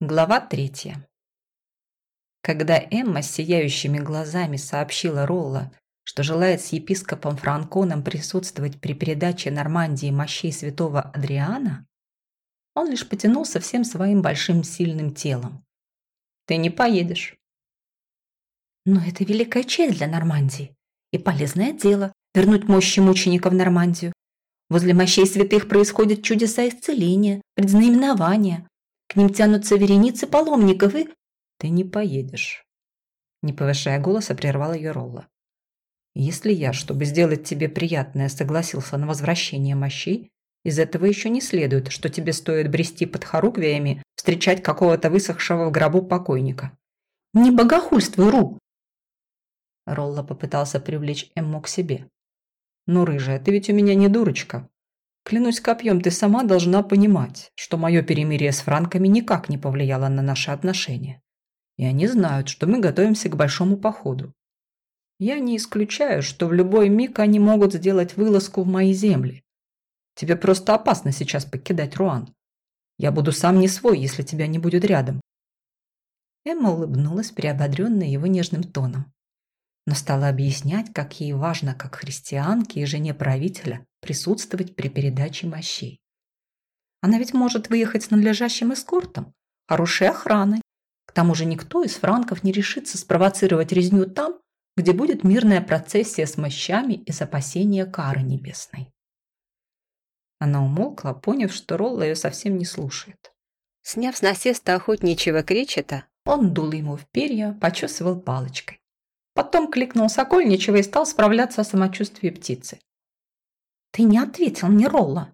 Глава третья. Когда Эмма с сияющими глазами сообщила Ролла, что желает с епископом Франконом присутствовать при передаче Нормандии мощей святого Адриана, он лишь потянулся всем своим большим сильным телом. «Ты не поедешь». «Но это великая честь для Нормандии и полезное дело вернуть мощи мучеников в Нормандию. Возле мощей святых происходят чудеса исцеления, предзнаменования, к ним тянутся вереницы паломников и... Ты не поедешь. Не повышая голоса, прервал ее Ролла. Если я, чтобы сделать тебе приятное, согласился на возвращение мощей, из этого еще не следует, что тебе стоит брести под хоруквиями, встречать какого-то высохшего в гробу покойника. Не богохульствуй, Ру! Ролла попытался привлечь Эмму к себе. Ну, рыжая, ты ведь у меня не дурочка. Клянусь копьем, ты сама должна понимать, что мое перемирие с франками никак не повлияло на наши отношения. И они знают, что мы готовимся к большому походу. Я не исключаю, что в любой миг они могут сделать вылазку в мои земли. Тебе просто опасно сейчас покидать Руан. Я буду сам не свой, если тебя не будет рядом. Эмма улыбнулась, приободренная его нежным тоном но стала объяснять, как ей важно, как христианке и жене правителя, присутствовать при передаче мощей. Она ведь может выехать с надлежащим эскортом, хорошей охраной. К тому же никто из франков не решится спровоцировать резню там, где будет мирная процессия с мощами из опасения кары небесной. Она умолкла, поняв, что Ролла ее совсем не слушает. Сняв с насеста охотничьего кречета, он дул ему в перья, почесывал палочкой. Потом кликнул Сокольничего и стал справляться о самочувствии птицы. «Ты не ответил мне, Ролла!»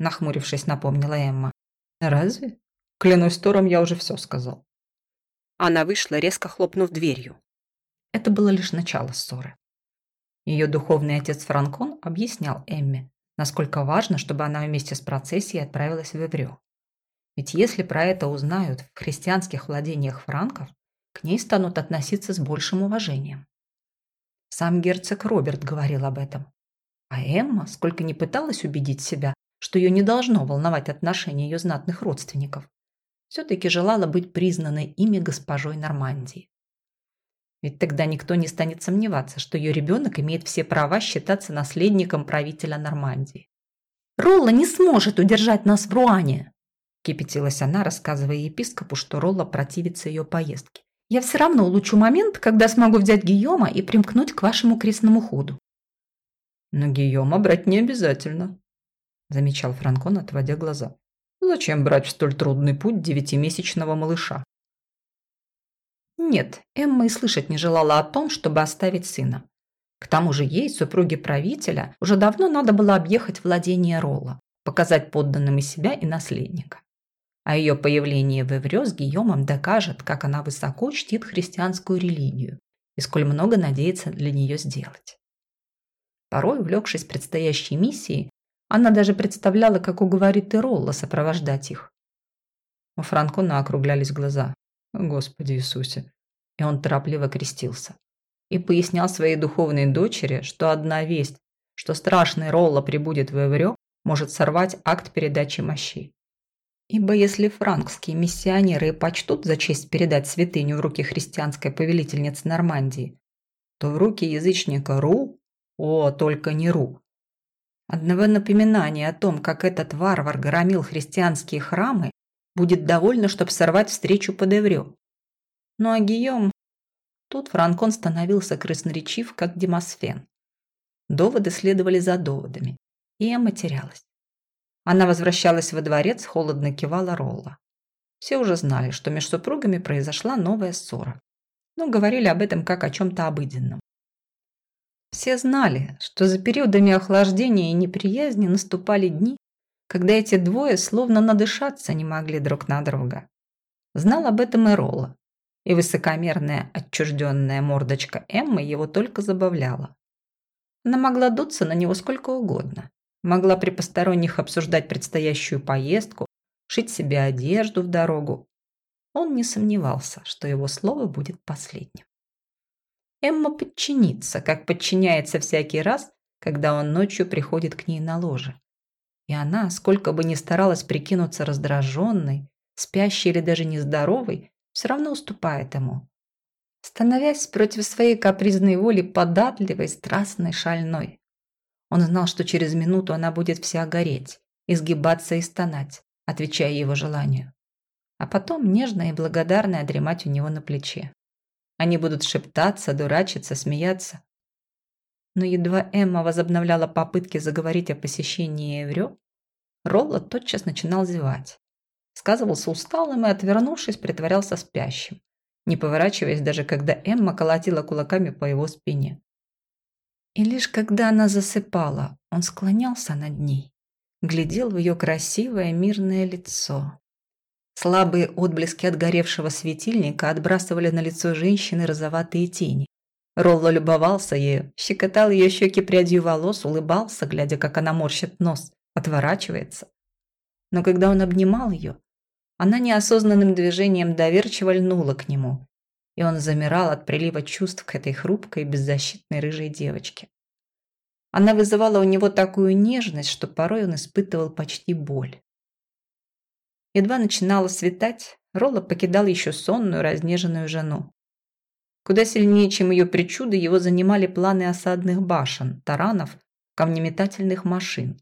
Нахмурившись, напомнила Эмма. «Разве? Клянусь Тором, я уже все сказал». Она вышла, резко хлопнув дверью. Это было лишь начало ссоры. Ее духовный отец Франкон объяснял Эмме, насколько важно, чтобы она вместе с процессией отправилась в Эврё. Ведь если про это узнают в христианских владениях франков, к ней станут относиться с большим уважением. Сам герцог Роберт говорил об этом. А Эмма, сколько ни пыталась убедить себя, что ее не должно волновать отношения ее знатных родственников, все-таки желала быть признанной ими госпожой Нормандии. Ведь тогда никто не станет сомневаться, что ее ребенок имеет все права считаться наследником правителя Нормандии. «Ролла не сможет удержать нас в Руане!» кипятилась она, рассказывая епископу, что Ролла противится ее поездке. Я все равно улучшу момент, когда смогу взять Гийома и примкнуть к вашему крестному ходу. Но Гийома брать не обязательно, замечал Франкон, отводя глаза. Зачем брать в столь трудный путь девятимесячного малыша? Нет, Эмма и слышать не желала о том, чтобы оставить сына. К тому же ей, супруге правителя, уже давно надо было объехать владение Ролла, показать подданным и себя, и наследника а ее появление в Эврё с Гийомом докажет, как она высоко чтит христианскую религию и сколь много надеется для нее сделать. Порой, увлекшись предстоящей миссией, она даже представляла, как уговорит Иролла сопровождать их. У Франкона округлялись глаза. «Господи Иисусе!» И он торопливо крестился. И пояснял своей духовной дочери, что одна весть, что страшный Ролла прибудет в Эврё, может сорвать акт передачи мощей. Ибо если франкские миссионеры почтут за честь передать святыню в руки христианской повелительницы Нормандии, то в руки язычника Ру, о, только не Ру. Одного напоминания о том, как этот варвар громил христианские храмы, будет довольно, чтобы сорвать встречу под Эврё. Ну а Гийом... Тут Франкон становился красноречив, как Демосфен. Доводы следовали за доводами, и Эмма терялась. Она возвращалась во дворец, холодно кивала Ролла. Все уже знали, что между супругами произошла новая ссора. Но говорили об этом как о чем-то обыденном. Все знали, что за периодами охлаждения и неприязни наступали дни, когда эти двое словно надышаться не могли друг на друга. Знал об этом и Ролла, и высокомерная отчужденная мордочка Эммы его только забавляла. Она могла дуться на него сколько угодно, Могла при посторонних обсуждать предстоящую поездку, шить себе одежду в дорогу. Он не сомневался, что его слово будет последним. Эмма подчинится, как подчиняется всякий раз, когда он ночью приходит к ней на ложе. И она, сколько бы ни старалась прикинуться раздраженной, спящий или даже нездоровый, все равно уступает ему, становясь против своей капризной воли податливой, страстной, шальной. Он знал, что через минуту она будет вся гореть, изгибаться и стонать, отвечая его желанию. А потом нежно и благодарно дремать у него на плече. Они будут шептаться, дурачиться, смеяться. Но едва Эмма возобновляла попытки заговорить о посещении Эврё, Ролла тотчас начинал зевать. Сказывался усталым и, отвернувшись, притворялся спящим, не поворачиваясь даже когда Эмма колотила кулаками по его спине. И лишь когда она засыпала, он склонялся над ней, глядел в ее красивое мирное лицо. Слабые отблески отгоревшего светильника отбрасывали на лицо женщины розоватые тени. Ролло любовался ею, щекотал ее щеки прядью волос, улыбался, глядя, как она морщит нос, отворачивается. Но когда он обнимал ее, она неосознанным движением доверчиво льнула к нему, и он замирал от прилива чувств к этой хрупкой, беззащитной рыжей девочке. Она вызывала у него такую нежность, что порой он испытывал почти боль. Едва начинало светать, Ролла покидал еще сонную, разнеженную жену. Куда сильнее, чем ее причуды, его занимали планы осадных башен, таранов, камнеметательных машин.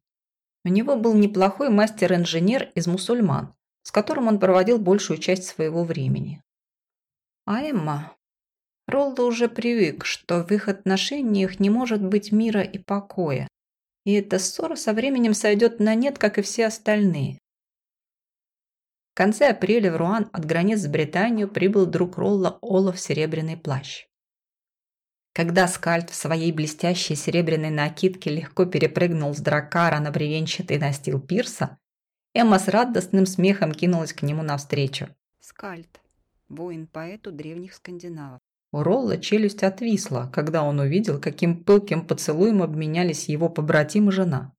У него был неплохой мастер-инженер из мусульман, с которым он проводил большую часть своего времени. А Эмма? Ролда уже привык, что в их отношениях не может быть мира и покоя, и эта ссора со временем сойдет на нет, как и все остальные. В конце апреля в Руан от границ с Британию прибыл друг Ролла Олаф Серебряный плащ. Когда Скальд в своей блестящей серебряной накидке легко перепрыгнул с дракара на бревенчатый настил пирса, Эмма с радостным смехом кинулась к нему навстречу. Скальд. Воин-поэт у древних скандинавов. У Ролла челюсть отвисла, когда он увидел, каким пылким поцелуем обменялись его побратим и жена.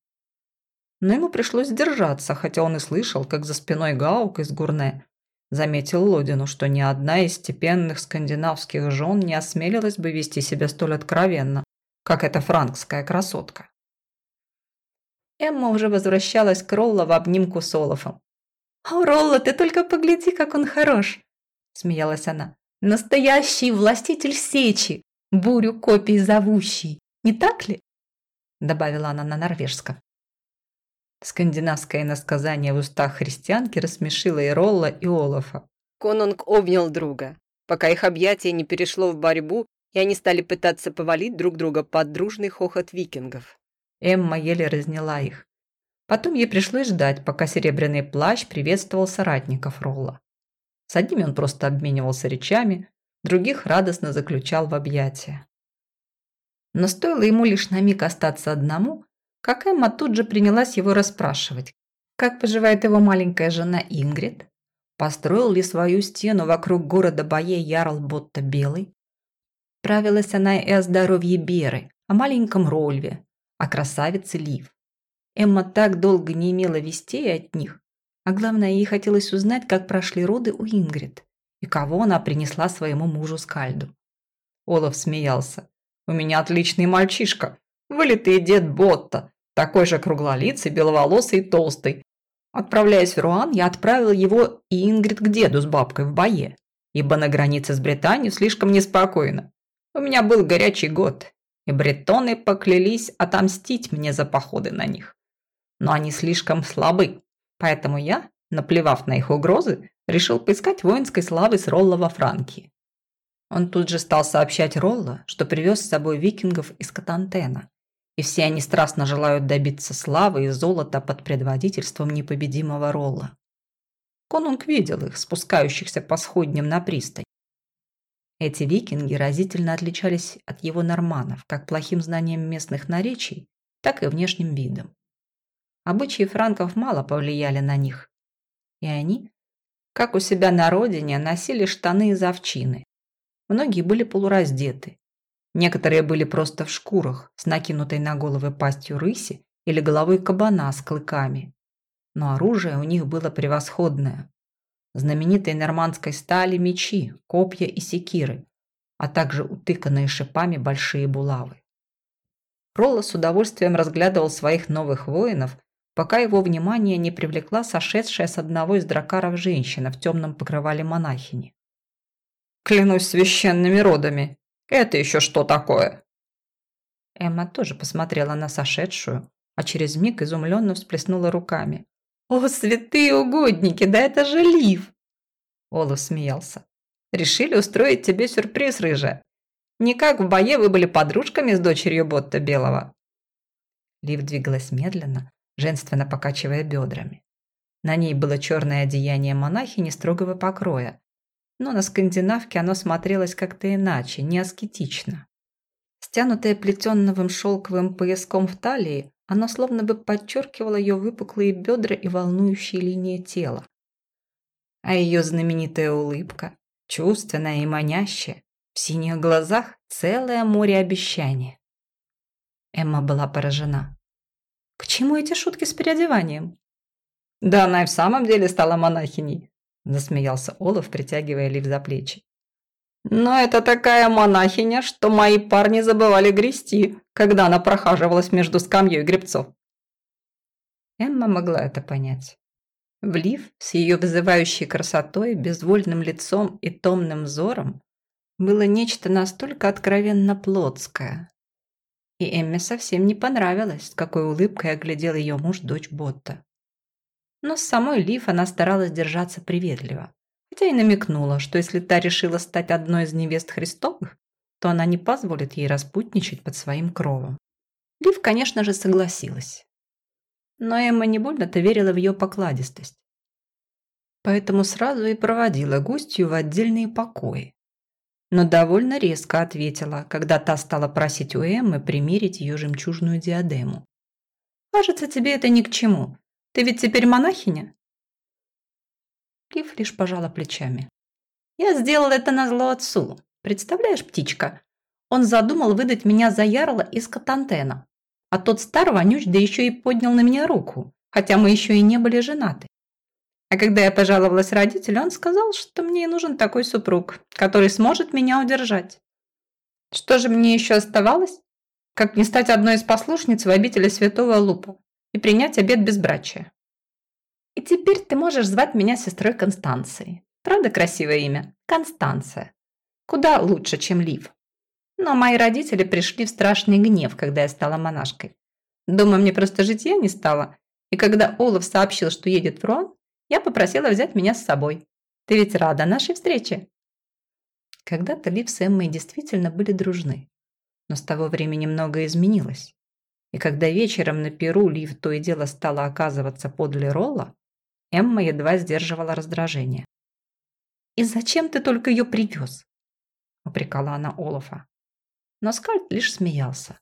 Но ему пришлось сдержаться, хотя он и слышал, как за спиной Гаук из Гурне Заметил Лодину, что ни одна из степенных скандинавских жен не осмелилась бы вести себя столь откровенно, как эта франкская красотка. Эмма уже возвращалась к Ролло в обнимку с Олафом. «О, Ролло, ты только погляди, как он хорош!» – смеялась она. «Настоящий властитель сечи, бурю копий зовущий, не так ли?» – добавила она на норвежском. Скандинавское иносказание в устах христианки рассмешило и Ролла, и Олафа. Конунг обнял друга, пока их объятие не перешло в борьбу, и они стали пытаться повалить друг друга под дружный хохот викингов. Эмма еле разняла их. Потом ей пришлось ждать, пока серебряный плащ приветствовал соратников Ролла. С одними он просто обменивался речами, других радостно заключал в объятия. Но стоило ему лишь на миг остаться одному, как Эмма тут же принялась его расспрашивать. Как поживает его маленькая жена Ингрид? Построил ли свою стену вокруг города Бае Ярл Ботта Белый? Правилась она и о здоровье Беры, о маленьком Рольве, о красавице Лив. Эмма так долго не имела вестей от них, а главное, ей хотелось узнать, как прошли роды у Ингрид и кого она принесла своему мужу Скальду. Олаф смеялся. «У меня отличный мальчишка, вылитый дед Ботта, такой же круглолицый, беловолосый и толстый. Отправляясь в Руан, я отправил его и Ингрид к деду с бабкой в бое, ибо на границе с Британией слишком неспокойно. У меня был горячий год, и бретоны поклялись отомстить мне за походы на них. Но они слишком слабы, поэтому я, наплевав на их угрозы, решил поискать воинской славы с Ролла во Франкии. Он тут же стал сообщать Ролла, что привез с собой викингов из Катантена, и все они страстно желают добиться славы и золота под предводительством непобедимого Ролла. Конунг видел их, спускающихся по сходням на пристань. Эти викинги разительно отличались от его норманов как плохим знанием местных наречий, так и внешним видом. Обычаи франков мало повлияли на них, и они, как у себя на родине, носили штаны из овчины. Многие были полураздеты, Некоторые были просто в шкурах, с накинутой на головы пастью рыси или головой кабана с клыками. Но оружие у них было превосходное. Знаменитые нормандской стали мечи, копья и секиры, а также утыканные шипами большие булавы. Ролла с удовольствием разглядывал своих новых воинов, пока его внимание не привлекла сошедшая с одного из дракаров женщина в темном покрывале монахини. «Клянусь священными родами! Это еще что такое?» Эмма тоже посмотрела на сошедшую, а через миг изумленно всплеснула руками. «О, святые угодники, да это же Лив!» Олаф смеялся. «Решили устроить тебе сюрприз, рыжая. Не как в бое вы были подружками с дочерью Ботта Белого». Лив двигалась медленно, женственно покачивая бедрами. На ней было черное одеяние монахини строгого покроя, но на скандинавке оно смотрелось как-то иначе, не аскетично. Стянутое плетенновым шелковым пояском в талии, оно словно бы подчеркивало ее выпуклые бедра и волнующие линии тела. А ее знаменитая улыбка, чувственная и манящая, в синих глазах целое море обещаний. Эмма была поражена. К чему эти шутки с переодеванием? Да она и в самом деле стала монахиней, засмеялся Олаф, притягивая Лив за плечи. Но это такая монахиня, что мои парни забывали грести, когда она прохаживалась между скамьей гребцов. Эмма могла это понять. В Лив с ее вызывающей красотой, безвольным лицом и томным взором было нечто настолько откровенно плотское. И Эмме совсем не понравилось, с какой улыбкой оглядел ее муж дочь Ботта. Но с самой Лив она старалась держаться приветливо хотя и намекнула, что если та решила стать одной из невест Христовых, то она не позволит ей распутничать под своим кровом. Лив, конечно же, согласилась. Но Эмма не больно-то верила в ее покладистость. Поэтому сразу и проводила гостью в отдельные покои. Но довольно резко ответила, когда та стала просить у Эммы примерить ее жемчужную диадему. «Кажется, тебе это ни к чему. Ты ведь теперь монахиня?» Лив лишь пожала плечами. «Я сделал это на зло отцу. Представляешь, птичка? Он задумал выдать меня за ярла из Катантена. А тот стар вонюч, да еще и поднял на меня руку, хотя мы еще и не были женаты. А когда я пожаловалась родителю, он сказал, что мне нужен такой супруг, который сможет меня удержать. Что же мне еще оставалось? Как не стать одной из послушниц в обители святого Лупа и принять обет безбрачия? И теперь ты можешь звать меня сестрой Констанцией. Правда красивое имя? Констанция. Куда лучше, чем Лив. Но мои родители пришли в страшный гнев, когда я стала монашкой. Дома мне просто житья не стало. И когда Олаф сообщил, что едет в Руан, я попросила взять меня с собой. Ты ведь рада нашей встрече? Когда-то Лив с Эммой действительно были дружны. Но с того времени многое изменилось. И когда вечером на Перу Лив то и дело стала оказываться подле Ролла, Эмма едва сдерживала раздражение. «И зачем ты только ее привез?» – упрекала она Олафа. Но Скальд лишь смеялся.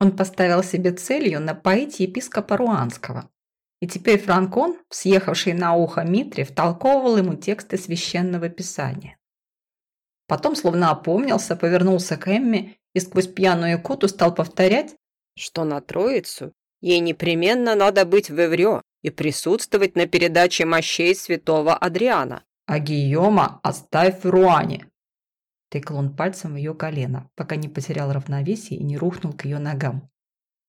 Он поставил себе целью напоить епископа Руанского, и теперь Франкон, съехавший на ухо Митре, втолковывал ему тексты священного писания. Потом, словно опомнился, повернулся к Эмме и сквозь пьяную коту стал повторять, что на Троицу ей непременно надо быть в Эврё, и присутствовать на передаче мощей святого Адриана. А Гийома оставь в Руане. Тыкал он пальцем в ее колено, пока не потерял равновесие и не рухнул к ее ногам.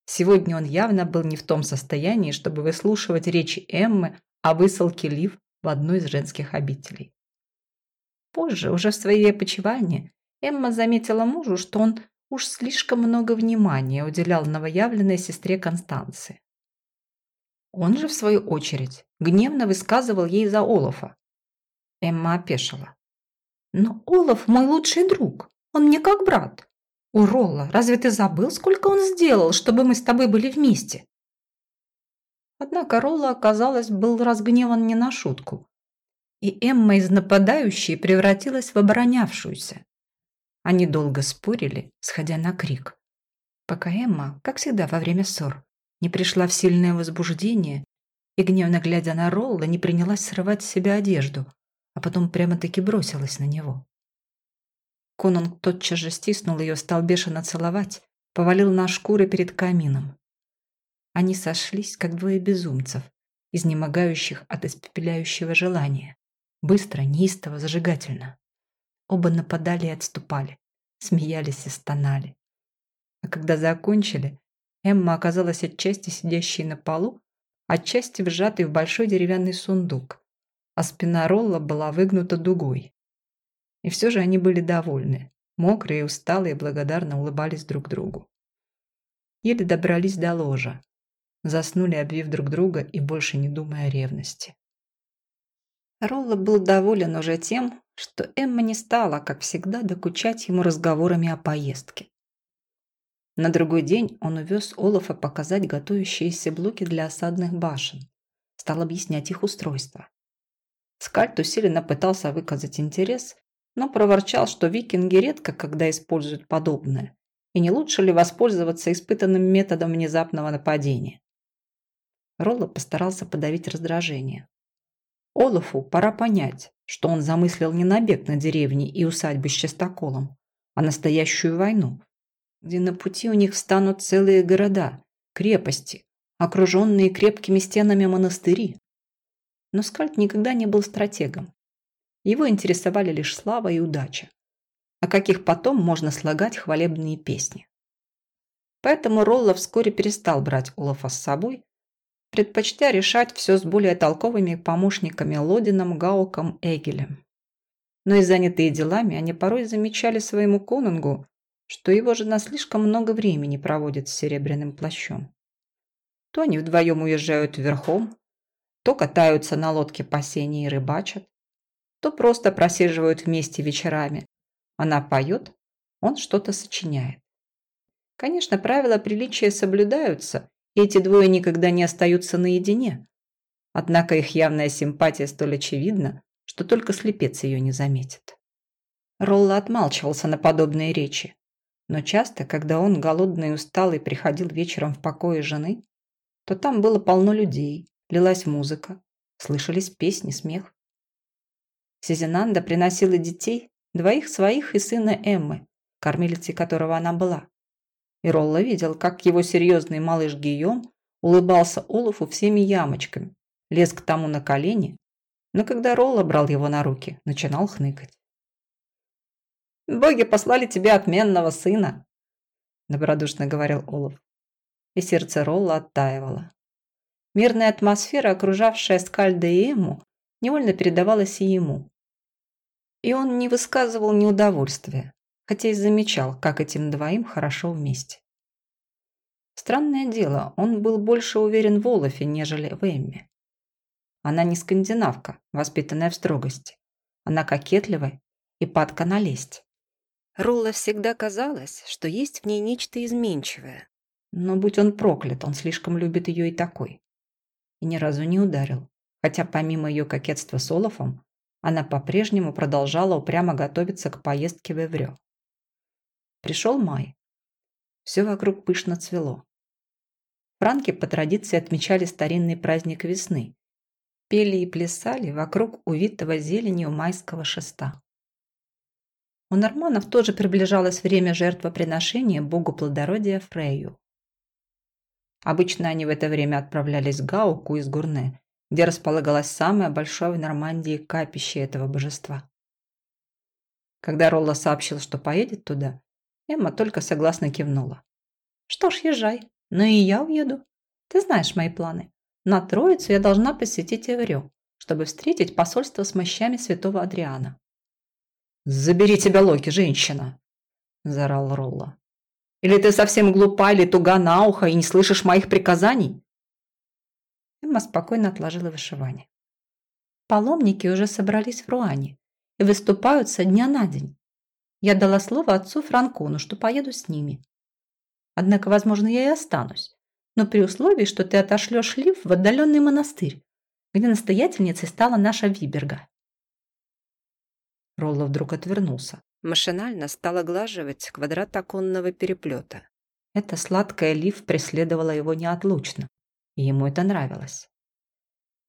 Сегодня он явно был не в том состоянии, чтобы выслушивать речи Эммы о высылке Лив в одну из женских обителей. Позже, уже в своей опочивальне, Эмма заметила мужу, что он уж слишком много внимания уделял новоявленной сестре Констанции. Он же, в свою очередь, гневно высказывал ей за Олафа. Эмма опешила. «Но Олаф мой лучший друг. Он мне как брат. У Ролла, разве ты забыл, сколько он сделал, чтобы мы с тобой были вместе?» Однако Ролла, оказалось, был разгневан не на шутку. И Эмма из нападающей превратилась в оборонявшуюся. Они долго спорили, сходя на крик. Пока Эмма, как всегда во время ссор, не пришла в сильное возбуждение и, гневно глядя на Ролла, не принялась срывать с себя одежду, а потом прямо-таки бросилась на него. Конунг тотчас же стиснул ее, стал бешено целовать, повалил на шкуры перед камином. Они сошлись, как двое безумцев, изнемогающих от испепеляющего желания. Быстро, неистово, зажигательно. Оба нападали и отступали, смеялись и стонали. А когда закончили, Эмма оказалась отчасти сидящей на полу, отчасти вжатый в большой деревянный сундук, а спина Ролла была выгнута дугой. И все же они были довольны, мокрые усталые, благодарно улыбались друг другу. Еле добрались до ложа, заснули, обвив друг друга и больше не думая о ревности. Ролла был доволен уже тем, что Эмма не стала, как всегда, докучать ему разговорами о поездке. На другой день он увез Олафа показать готовящиеся блоки для осадных башен. Стал объяснять их устройство. Скальд усиленно пытался выказать интерес, но проворчал, что викинги редко когда используют подобное, и не лучше ли воспользоваться испытанным методом внезапного нападения. Ролла постарался подавить раздражение. Олафу пора понять, что он замыслил не набег на деревни и усадьбы с частоколом, а настоящую войну, где на пути у них встанут целые города, крепости, окруженные крепкими стенами монастыри. Но Скальд никогда не был стратегом. Его интересовали лишь слава и удача, о каких потом можно слагать хвалебные песни. Поэтому Ролла вскоре перестал брать Олафа с собой, предпочтя решать все с более толковыми помощниками Лодином, Гауком, Эгелем. Но и занятые делами они порой замечали своему конунгу, что его жена слишком много времени проводит с серебряным плащом. То они вдвоем уезжают верхом, то катаются на лодке по сене и рыбачат, то просто просиживают вместе вечерами. Она поет, он что-то сочиняет. Конечно, правила приличия соблюдаются, и эти двое никогда не остаются наедине. Однако их явная симпатия столь очевидна, что только слепец ее не заметит. Ролла отмалчивался на подобные речи, но часто, когда он, голодный и усталый, приходил вечером в покое жены, то там было полно людей, лилась музыка, слышались песни, смех. Сизинанда приносила детей, двоих своих и сына Эммы, кормилицей которого она была. И Ролла видел, как его серьезный малыш Гийом улыбался Олафу всеми ямочками, лез к тому на колени, но когда Ролла брал его на руки, начинал хныкать. «Боги послали тебе отменного сына», – добродушно говорил Олаф. И сердце Ролла оттаивало. Мирная атмосфера, окружавшая Скальда и Эму, невольно передавалась и ему. И он не высказывал неудовольствия, хотя и замечал, как этим двоим хорошо вместе. Странное дело, он был больше уверен в Олафе, нежели в Эмме. Она не скандинавка, воспитанная в строгости. Она кокетливая и падка на лесть. Ролла всегда казалось, что есть в ней нечто изменчивое. Но будь он проклят, он слишком любит ее и такой. И ни разу не ударил. Хотя помимо ее кокетства с Олафом, она по-прежнему продолжала упрямо готовиться к поездке в Эврё. Пришел май. Все вокруг пышно цвело. Франки по традиции отмечали старинный праздник весны. Пели и плясали вокруг увитого зеленью майского шеста. У норманов тоже приближалось время жертвоприношения богу плодородия Фрейю. Обычно они в это время отправлялись к Гауку из Гурне, где располагалось самое большое в Нормандии капище этого божества. Когда Ролла сообщил, что поедет туда, Эмма только согласно кивнула. «Что ж, езжай, но и я уеду. Ты знаешь мои планы. На Троицу я должна посетить Эврё, чтобы встретить посольство с мощами святого Адриана. «Забери тебя, Локи, женщина!» – заорал Ролла. «Или ты совсем глупа или туга на ухо и не слышишь моих приказаний?» Эмма спокойно отложила вышивание. Паломники уже собрались в Руане и выступают со дня на день. Я дала слово отцу Франкону, что поеду с ними. Однако, возможно, я и останусь, но при условии, что ты отошлешь Лив в отдаленный монастырь, где настоятельницей стала наша Виберга. Ролло вдруг отвернулся. Машинально стал оглаживать квадрат оконного переплета. Эта сладкая лив преследовала его неотлучно, и ему это нравилось.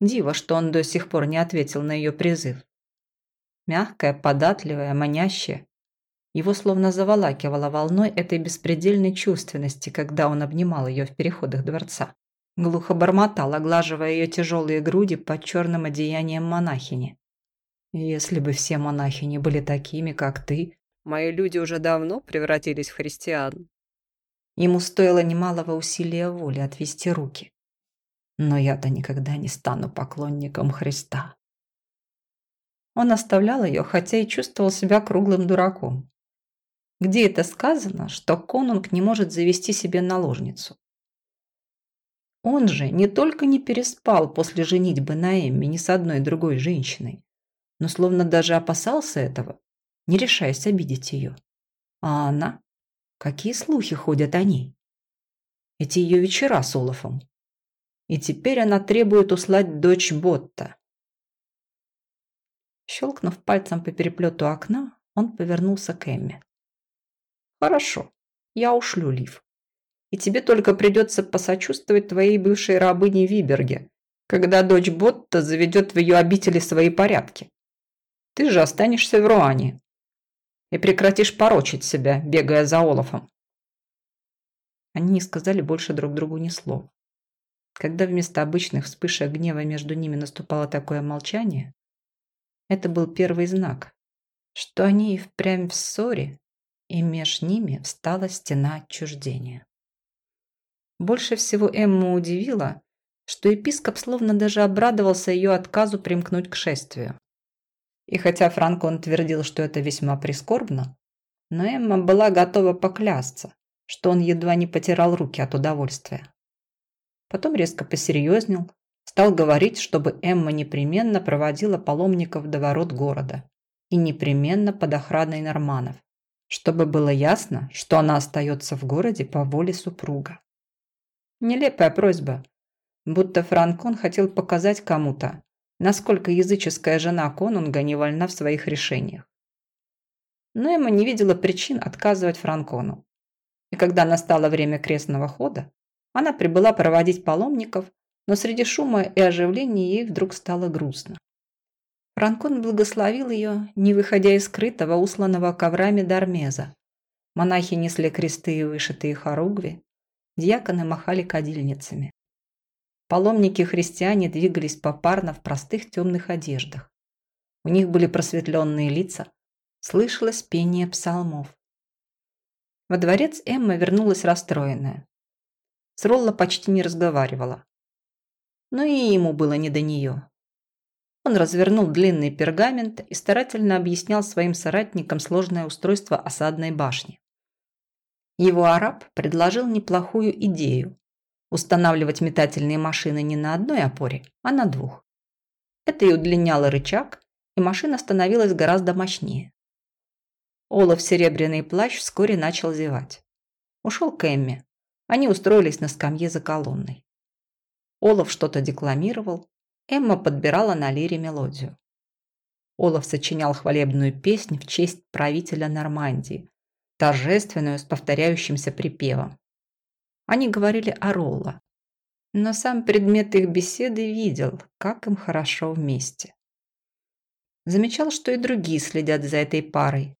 Диво, что он до сих пор не ответил на ее призыв. Мягкая, податливая, манящая. Его словно заволакивало волной этой беспредельной чувственности, когда он обнимал ее в переходах дворца. Глухо бормотал, оглаживая ее тяжелые груди под черным одеянием монахини. Если бы все монахини были такими, как ты... Мои люди уже давно превратились в христиан. Ему стоило немалого усилия воли отвести руки. Но я-то никогда не стану поклонником Христа. Он оставлял ее, хотя и чувствовал себя круглым дураком. Где это сказано, что конунг не может завести себе наложницу? Он же не только не переспал после женитьбы на Эмме ни с одной другой женщиной, но словно даже опасался этого, не решаясь обидеть ее. А она? Какие слухи ходят о ней? Эти ее вечера с Олафом. И теперь она требует услать дочь Ботта. Щелкнув пальцем по переплету окна, он повернулся к Эмме. «Хорошо, я ушлю Лив. И тебе только придется посочувствовать твоей бывшей рабыне Виберге, когда дочь Ботта заведет в ее обители свои порядки. Ты же останешься в Руане и прекратишь порочить себя, бегая за Олафом». Они не сказали больше друг другу ни слова. Когда вместо обычных вспышек гнева между ними наступало такое молчание, это был первый знак, что они и впрямь в ссоре, и меж ними встала стена отчуждения. Больше всего Эмму удивило, что епископ словно даже обрадовался ее отказу примкнуть к шествию. И хотя Франко он твердил, что это весьма прискорбно, но Эмма была готова поклясться, что он едва не потирал руки от удовольствия. Потом резко посерьезнел, Стал говорить, чтобы Эмма непременно проводила паломников до ворот города и непременно под охраной норманов, чтобы было ясно, что она остается в городе по воле супруга. Нелепая просьба, будто Франкон хотел показать кому-то, насколько языческая жена конунга не вольна в своих решениях. Но Эмма не видела причин отказывать Франкону. И когда настало время крестного хода, она прибыла проводить паломников но среди шума и оживления ей вдруг стало грустно. Франкон благословил ее, не выходя из скрытого, усланного коврами Дармеза. Монахи несли кресты и вышитые хоругви, дьяконы махали кадильницами. Паломники-христиане двигались попарно в простых темных одеждах. У них были просветленные лица, слышалось пение псалмов. Во дворец Эмма вернулась расстроенная. С Ролло почти не разговаривала но и ему было не до нее. Он развернул длинный пергамент и старательно объяснял своим соратникам сложное устройство осадной башни. Его араб предложил неплохую идею – устанавливать метательные машины не на одной опоре, а на двух. Это и удлиняло рычаг, и машина становилась гораздо мощнее. Олаф Серебряный плащ вскоре начал зевать. Ушел к Эмме. Они устроились на скамье за колонной. Олаф что-то декламировал, Эмма подбирала на лире мелодию. Олаф сочинял хвалебную песню в честь правителя Нормандии, торжественную с повторяющимся припевом. Они говорили о Ролла, но сам предмет их беседы видел, как им хорошо вместе. Замечал, что и другие следят за этой парой,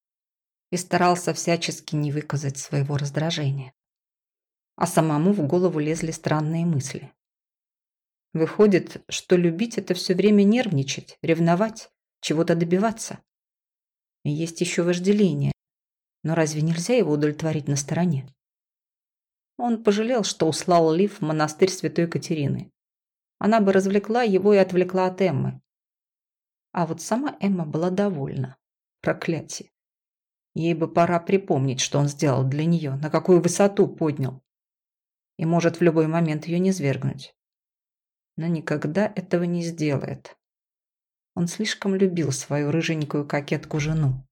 и старался всячески не выказать своего раздражения. А самому в голову лезли странные мысли. Выходит, что любить – это все время нервничать, ревновать, чего-то добиваться. Есть еще вожделение. Но разве нельзя его удовлетворить на стороне? Он пожалел, что услал Лив в монастырь Святой Катерины. Она бы развлекла его и отвлекла от Эммы. А вот сама Эмма была довольна. Проклятие. Ей бы пора припомнить, что он сделал для нее, на какую высоту поднял. И может в любой момент ее не свергнуть но никогда этого не сделает. Он слишком любил свою рыженькую кокетку жену,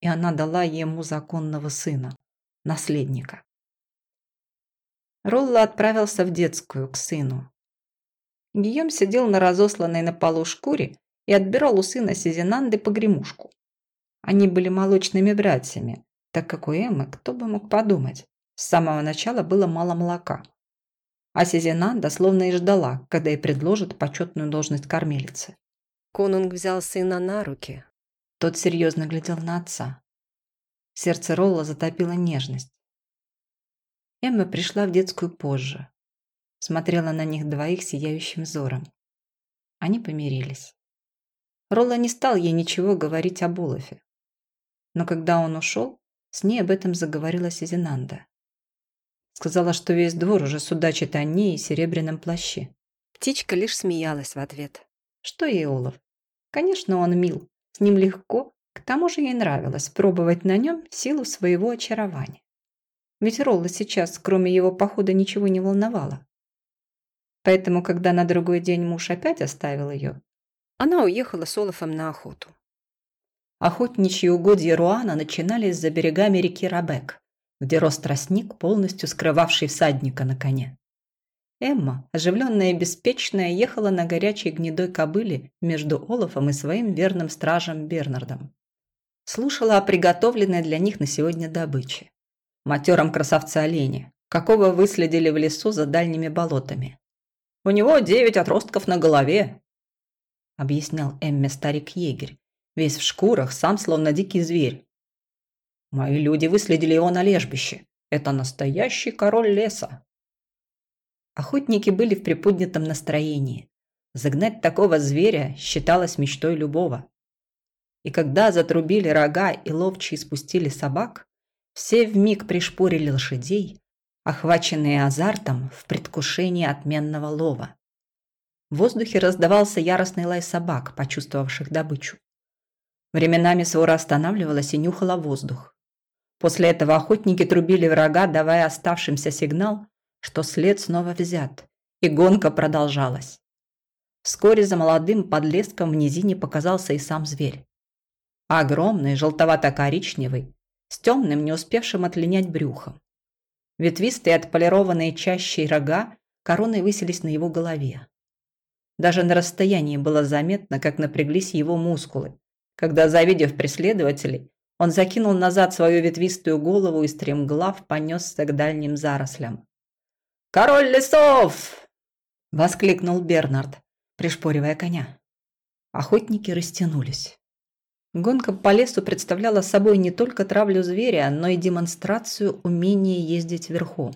и она дала ему законного сына, наследника. Ролла отправился в детскую к сыну. Гийом сидел на разосланной на полу шкуре и отбирал у сына Сизинанды погремушку. Они были молочными братьями, так как у Эммы, кто бы мог подумать, с самого начала было мало молока. А Сизинанда словно и ждала, когда ей предложат почетную должность кормилицы. Конунг взял сына на руки. Тот серьезно глядел на отца. Сердце Ролла затопило нежность. Эмма пришла в детскую позже. Смотрела на них двоих сияющим взором. Они помирились. Ролла не стал ей ничего говорить об Улафе. Но когда он ушел, с ней об этом заговорила Сизинанда. Сказала, что весь двор уже судачит о ней и серебряном плаще. Птичка лишь смеялась в ответ. Что ей Олаф? Конечно, он мил, с ним легко, к тому же ей нравилось пробовать на нем силу своего очарования. Ведь Ролла сейчас, кроме его похода, ничего не волновало. Поэтому, когда на другой день муж опять оставил ее, она уехала с Олафом на охоту. Охотничьи угодья Руана начинались за берегами реки Рабек, где рос тростник, полностью скрывавший всадника на коне. Эмма, оживленная и беспечная, ехала на горячей гнедой кобыле между Олафом и своим верным стражем Бернардом. Слушала о приготовленной для них на сегодня добыче. Матером красавца оленя, какого выследили в лесу за дальними болотами. «У него девять отростков на голове», – объяснял Эмме старик-егерь, весь в шкурах, сам словно дикий зверь. «Мои люди выследили его на лежбище. Это настоящий король леса». Охотники были в приподнятом настроении. Загнать такого зверя считалось мечтой любого. И когда затрубили рога и ловчие спустили собак, все вмиг пришпорили лошадей, охваченные азартом в предвкушении отменного лова. В воздухе раздавался яростный лай собак, почувствовавших добычу. Временами свора останавливалась и нюхала воздух. После этого охотники трубили врага, давая оставшимся сигнал, что след снова взят, и гонка продолжалась. Вскоре за молодым подлеском в низине показался и сам зверь. Огромный, желтовато-коричневый, с темным, не успевшим отлинять брюхом. Ветвистые отполированные чащей рога короной высились на его голове. Даже на расстоянии было заметно, как напряглись его мускулы, когда, завидев преследователей, он закинул назад свою ветвистую голову и стремглав понесся к дальним зарослям. «Король лесов!» – воскликнул Бернард, пришпоривая коня. Охотники растянулись. Гонка по лесу представляла собой не только травлю зверя, но и демонстрацию умения ездить верхом.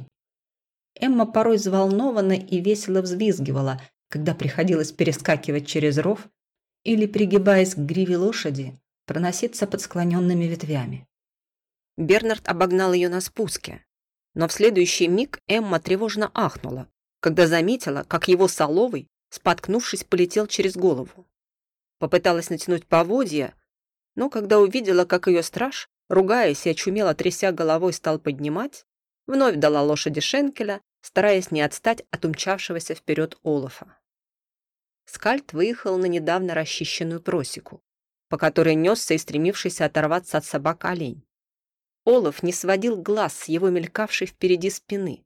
Эмма порой взволнованно и весело взвизгивала, когда приходилось перескакивать через ров или, пригибаясь к гриве лошади, проноситься под склоненными ветвями. Бернард обогнал ее на спуске, но в следующий миг Эмма тревожно ахнула, когда заметила, как его соловый, споткнувшись, полетел через голову. Попыталась натянуть поводья, но когда увидела, как ее страж, ругаясь и очумело тряся головой, стал поднимать, вновь дала лошади Шенкеля, стараясь не отстать от умчавшегося вперед Олафа. Скальд выехал на недавно расчищенную просеку, по которой несся и стремившийся оторваться от собак олень. Олаф не сводил глаз с его мелькавшей впереди спины.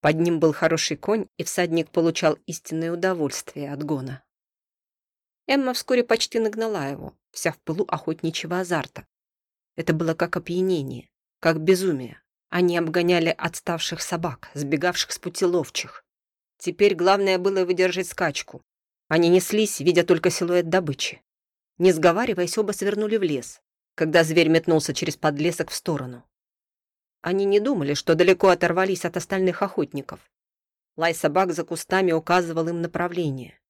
Под ним был хороший конь, и всадник получал истинное удовольствие от гона. Эмма вскоре почти нагнала его, вся в пылу охотничьего азарта. Это было как опьянение, как безумие. Они обгоняли отставших собак, сбегавших с пути ловчих. Теперь главное было выдержать скачку. Они неслись, видя только силуэт добычи. Не сговариваясь, оба свернули в лес, когда зверь метнулся через подлесок в сторону. Они не думали, что далеко оторвались от остальных охотников. Лай собак за кустами указывал им направление.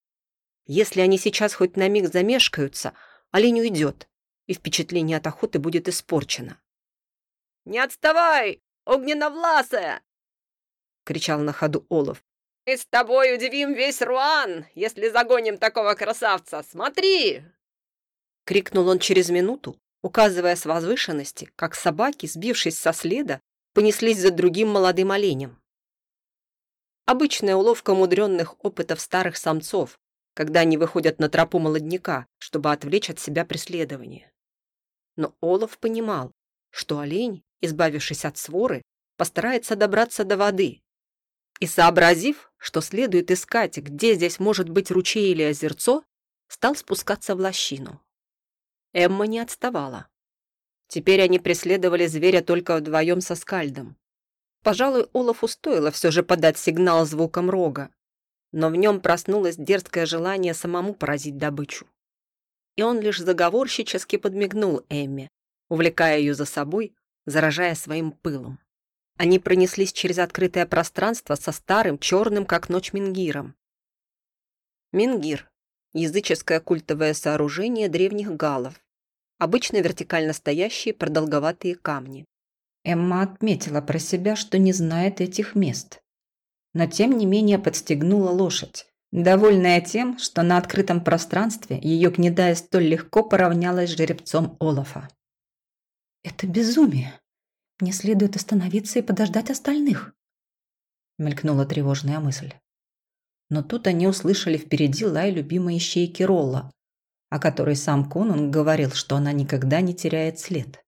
Если они сейчас хоть на миг замешкаются, олень уйдет, и впечатление от охоты будет испорчено. «Не отставай, огненновласая!» — кричал на ходу Олов. «Мы с тобой удивим весь Руан, если загоним такого красавца! Смотри!» Крикнул он через минуту, указывая с возвышенности, как собаки, сбившись со следа, понеслись за другим молодым оленем. Обычная уловка мудренных опытов старых самцов, когда они выходят на тропу молодняка, чтобы отвлечь от себя преследование. Но Олаф понимал, что олень, избавившись от своры, постарается добраться до воды. И сообразив, что следует искать, где здесь может быть ручей или озерцо, стал спускаться в лощину. Эмма не отставала. Теперь они преследовали зверя только вдвоем со скальдом. Пожалуй, Олафу стоило все же подать сигнал звуком рога, но в нем проснулось дерзкое желание самому поразить добычу. И он лишь заговорщически подмигнул Эмме, увлекая ее за собой, заражая своим пылом. Они пронеслись через открытое пространство со старым, черным, как ночь, мингиром. Мингир – языческое культовое сооружение древних галлов, обычно вертикально стоящие продолговатые камни. Эмма отметила про себя, что не знает этих мест но тем не менее подстегнула лошадь, довольная тем, что на открытом пространстве ее гнедая столь легко поравнялась с жеребцом Олафа. «Это безумие. Мне следует остановиться и подождать остальных», мелькнула тревожная мысль. Но тут они услышали впереди лай любимой ищейки Ролла, о которой сам Конунг говорил, что она никогда не теряет след.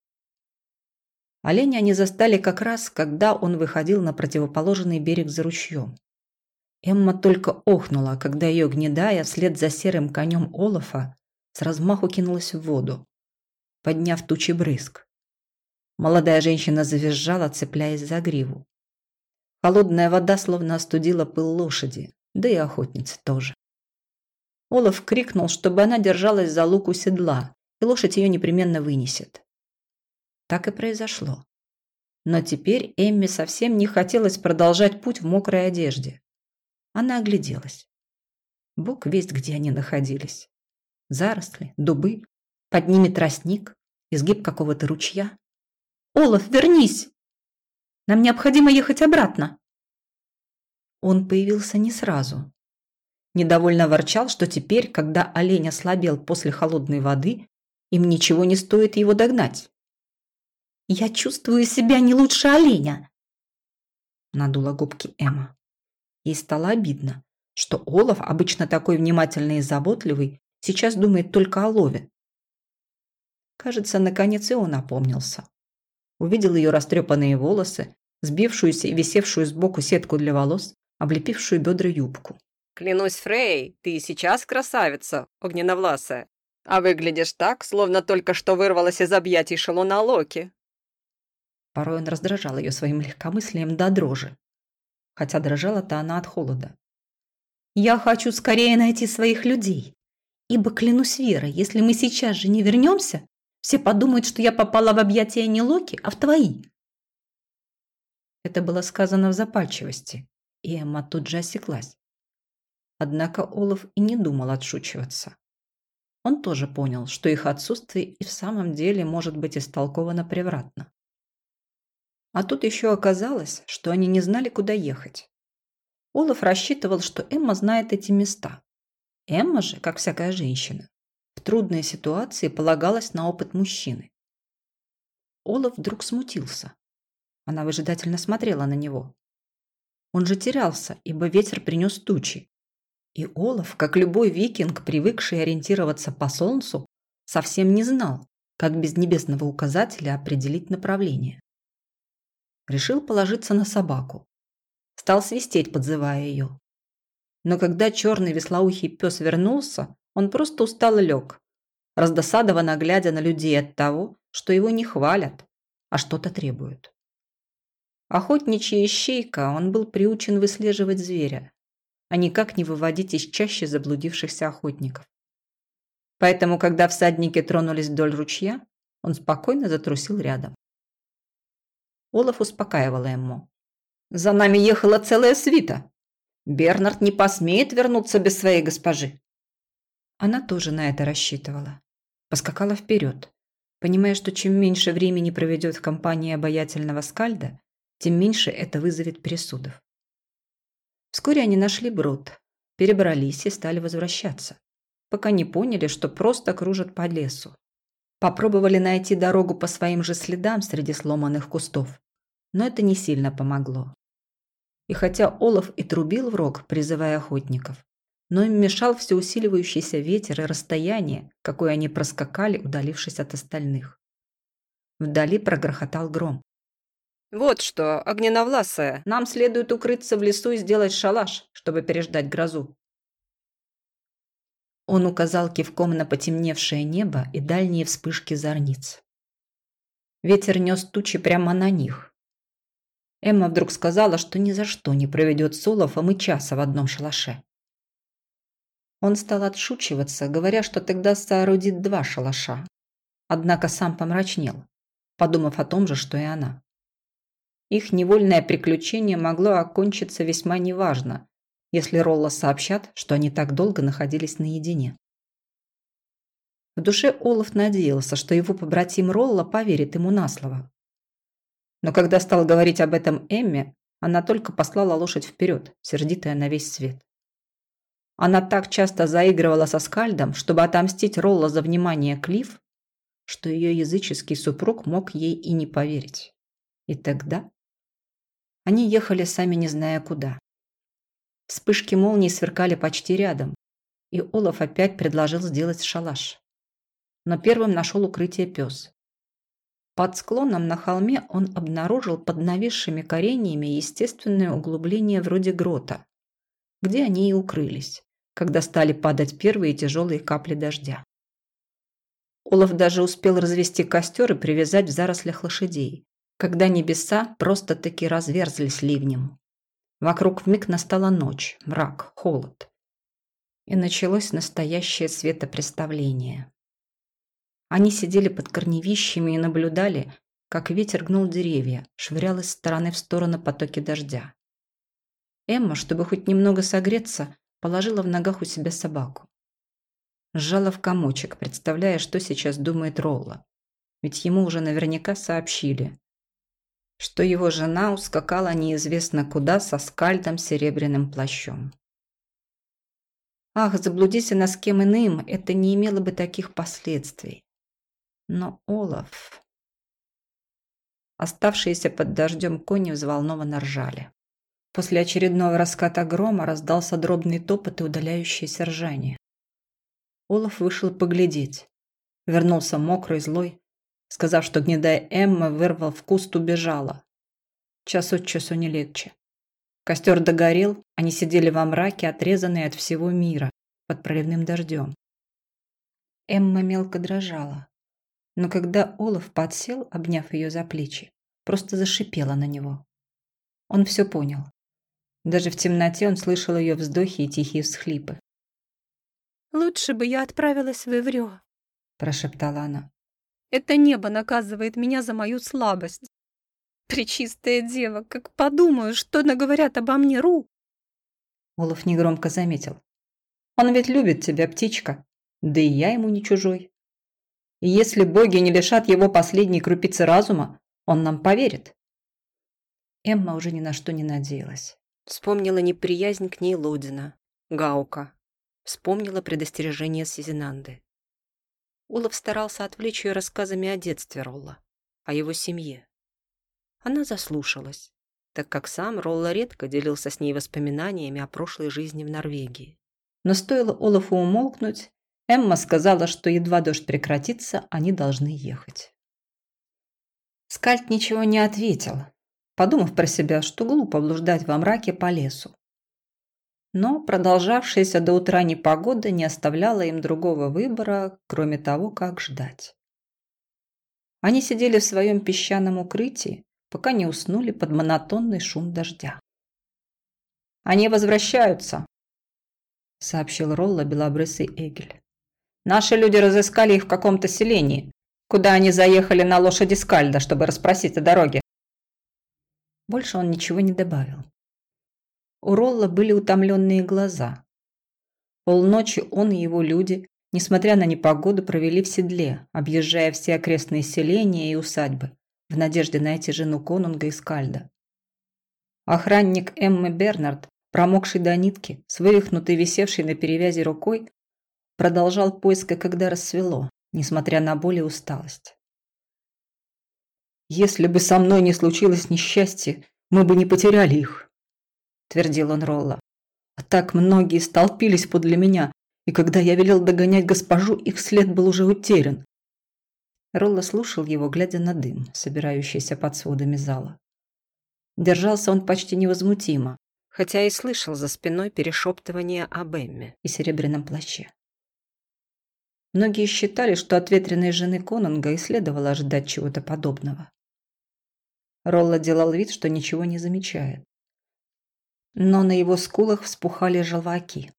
Оленя они застали как раз, когда он выходил на противоположный берег за ручьем. Эмма только охнула, когда ее гнедая вслед за серым конем Олафа с размаху кинулась в воду, подняв тучи брызг. Молодая женщина завизжала, цепляясь за гриву. Холодная вода словно остудила пыл лошади, да и охотницы тоже. Олаф крикнул, чтобы она держалась за луку седла, и лошадь ее непременно вынесет. Так и произошло. Но теперь Эмме совсем не хотелось продолжать путь в мокрой одежде. Она огляделась. Бог весть, где они находились. Заросли, дубы, под ними тростник, изгиб какого-то ручья. «Олаф, вернись!» Нам необходимо ехать обратно». Он появился не сразу. Недовольно ворчал, что теперь, когда олень ослабел после холодной воды, им ничего не стоит его догнать. «Я чувствую себя не лучше оленя», – надула губки Эмма. Ей стало обидно, что Олаф, обычно такой внимательный и заботливый, сейчас думает только о лове. Кажется, наконец и он опомнился увидел ее растрепанные волосы, сбившуюся и висевшую сбоку сетку для волос, облепившую бедра юбку. «Клянусь, Фрей, ты сейчас красавица, огненновласая, а выглядишь так, словно только что вырвалась из объятий шалуна Локи». Порой он раздражал ее своим легкомыслием до дрожи, хотя дрожала-то она от холода. «Я хочу скорее найти своих людей, ибо, клянусь Верой, если мы сейчас же не вернемся, все подумают, что я попала в объятия не Локи, а в твои. Это было сказано в запальчивости, и Эмма тут же осеклась. Однако Олаф и не думал отшучиваться. Он тоже понял, что их отсутствие и в самом деле может быть истолковано превратно. А тут еще оказалось, что они не знали, куда ехать. Олаф рассчитывал, что Эмма знает эти места. Эмма же, как всякая женщина, в трудной ситуации полагалась на опыт мужчины. Олаф вдруг смутился. Она выжидательно смотрела на него. Он же терялся, ибо ветер принес тучи. И Олаф, как любой викинг, привыкший ориентироваться по солнцу, совсем не знал, как без небесного указателя определить направление. Решил положиться на собаку. Стал свистеть, подзывая ее. Но когда черный веслоухий пес вернулся, он просто устало лег, раздосадованно глядя на людей от того, что его не хвалят, а что-то требуют. Охотничья ищейка, он был приучен выслеживать зверя, а никак не выводить из чаще заблудившихся охотников. Поэтому, когда всадники тронулись вдоль ручья, он спокойно затрусил рядом. Олаф успокаивала ему. «За нами ехала целая свита. Бернард не посмеет вернуться без своей госпожи. Она тоже на это рассчитывала. Поскакала вперед, понимая, что чем меньше времени проведет в компании обаятельного скальда, тем меньше это вызовет пересудов. Вскоре они нашли брод, перебрались и стали возвращаться, пока не поняли, что просто кружат по лесу. Попробовали найти дорогу по своим же следам среди сломанных кустов, но это не сильно помогло. И хотя Олаф и трубил в рог, призывая охотников, но им мешал все усиливающийся ветер и расстояние, какое они проскакали, удалившись от остальных. Вдали прогрохотал гром. «Вот что, огненовласая, нам следует укрыться в лесу и сделать шалаш, чтобы переждать грозу». Он указал кивком на потемневшее небо и дальние вспышки зорниц. Ветер нес тучи прямо на них. Эмма вдруг сказала, что ни за что не проведет с Олафом и часа в одном шалаше. Он стал отшучиваться, говоря, что тогда соорудит два шалаша. Однако сам помрачнел, подумав о том же, что и она. Их невольное приключение могло окончиться весьма неважно, если Ролла сообщат, что они так долго находились наедине. В душе Олаф надеялся, что его побратим Ролла поверит ему на слово. Но когда стал говорить об этом Эмме, она только послала лошадь вперед, сердитая на весь свет. Она так часто заигрывала со Скальдом, чтобы отомстить Ролла за внимание Клифф, что ее языческий супруг мог ей и не поверить. И тогда они ехали сами не зная куда. Вспышки молний сверкали почти рядом, и Олаф опять предложил сделать шалаш. Но первым нашел укрытие пес. Под склоном на холме он обнаружил под нависшими кореньями естественное углубление вроде грота, где они и укрылись, когда стали падать первые тяжелые капли дождя. Олаф даже успел развести костер и привязать в зарослях лошадей, когда небеса просто-таки разверзлись ливнем. Вокруг вмиг настала ночь, мрак, холод. И началось настоящее светопреставление. Они сидели под корневищами и наблюдали, как ветер гнул деревья, швырял из стороны в сторону потоки дождя. Эмма, чтобы хоть немного согреться, положила в ногах у себя собаку. Сжала в комочек, представляя, что сейчас думает Ролла. Ведь ему уже наверняка сообщили, что его жена ускакала неизвестно куда со скальдом серебряным плащом. Ах, заблудись она с кем иным, это не имело бы таких последствий. Но Олаф... Оставшиеся под дождем кони взволнованно ржали. После очередного раската грома раздался дробный топот и удаляющееся ржание. Олаф вышел поглядеть. Вернулся мокрый, злой, сказав, что гнедая Эмма, вырвал в куст, убежала. Час от часу не легче. Костер догорел, они сидели во мраке, отрезанные от всего мира, под проливным дождем. Эмма мелко дрожала. Но когда Олаф подсел, обняв ее за плечи, просто зашипела на него. Он все понял. Даже в темноте он слышал ее вздохи и тихие всхлипы. «Лучше бы я отправилась в Иврё», – прошептала она. «Это небо наказывает меня за мою слабость. Пречистая дева, как подумаю, что наговорят обо мне Ру!» Олаф негромко заметил. «Он ведь любит тебя, птичка, да и я ему не чужой. И если боги не лишат его последней крупицы разума, он нам поверит». Эмма уже ни на что не надеялась. Вспомнила неприязнь к ней Лодина, Гаука, Вспомнила предостережение Сизинанды. Улов старался отвлечь ее рассказами о детстве Ролла, о его семье. Она заслушалась, так как сам Ролла редко делился с ней воспоминаниями о прошлой жизни в Норвегии. Но стоило Олафу умолкнуть, Эмма сказала, что едва дождь прекратится, они должны ехать. Скальд ничего не ответил, подумав про себя, что глупо блуждать во мраке по лесу. Но продолжавшаяся до утра непогода не оставляла им другого выбора, кроме того, как ждать. Они сидели в своем песчаном укрытии, пока не уснули под монотонный шум дождя. «Они возвращаются», — сообщил Ролла белобрысый Эгель. «Наши люди разыскали их в каком-то селении, куда они заехали на лошади Скальда, чтобы расспросить о дороге». Больше он ничего не добавил. У Ролла были утомленные глаза. Полночи он и его люди, несмотря на непогоду, провели в седле, объезжая все окрестные селения и усадьбы, в надежде найти жену Конунга и Скальда. Охранник Эммы Бернард, промокший до нитки, с вывихнутой висевшей на перевязи рукой, продолжал поиска, когда рассвело, несмотря на боль и усталость. «Если бы со мной не случилось несчастье, мы бы не потеряли их», – твердил он Ролла. «А так многие столпились подле меня, и когда я велел догонять госпожу, их след был уже утерян». Ролла слушал его, глядя на дым, собирающийся под сводами зала. Держался он почти невозмутимо, хотя и слышал за спиной перешептывание об Эмме и серебряном плаще. Многие считали, что от ветреной жены Конунга и следовало ожидать чего-то подобного. Ролла делал вид, что ничего не замечает но на его скулах вспухали желваки.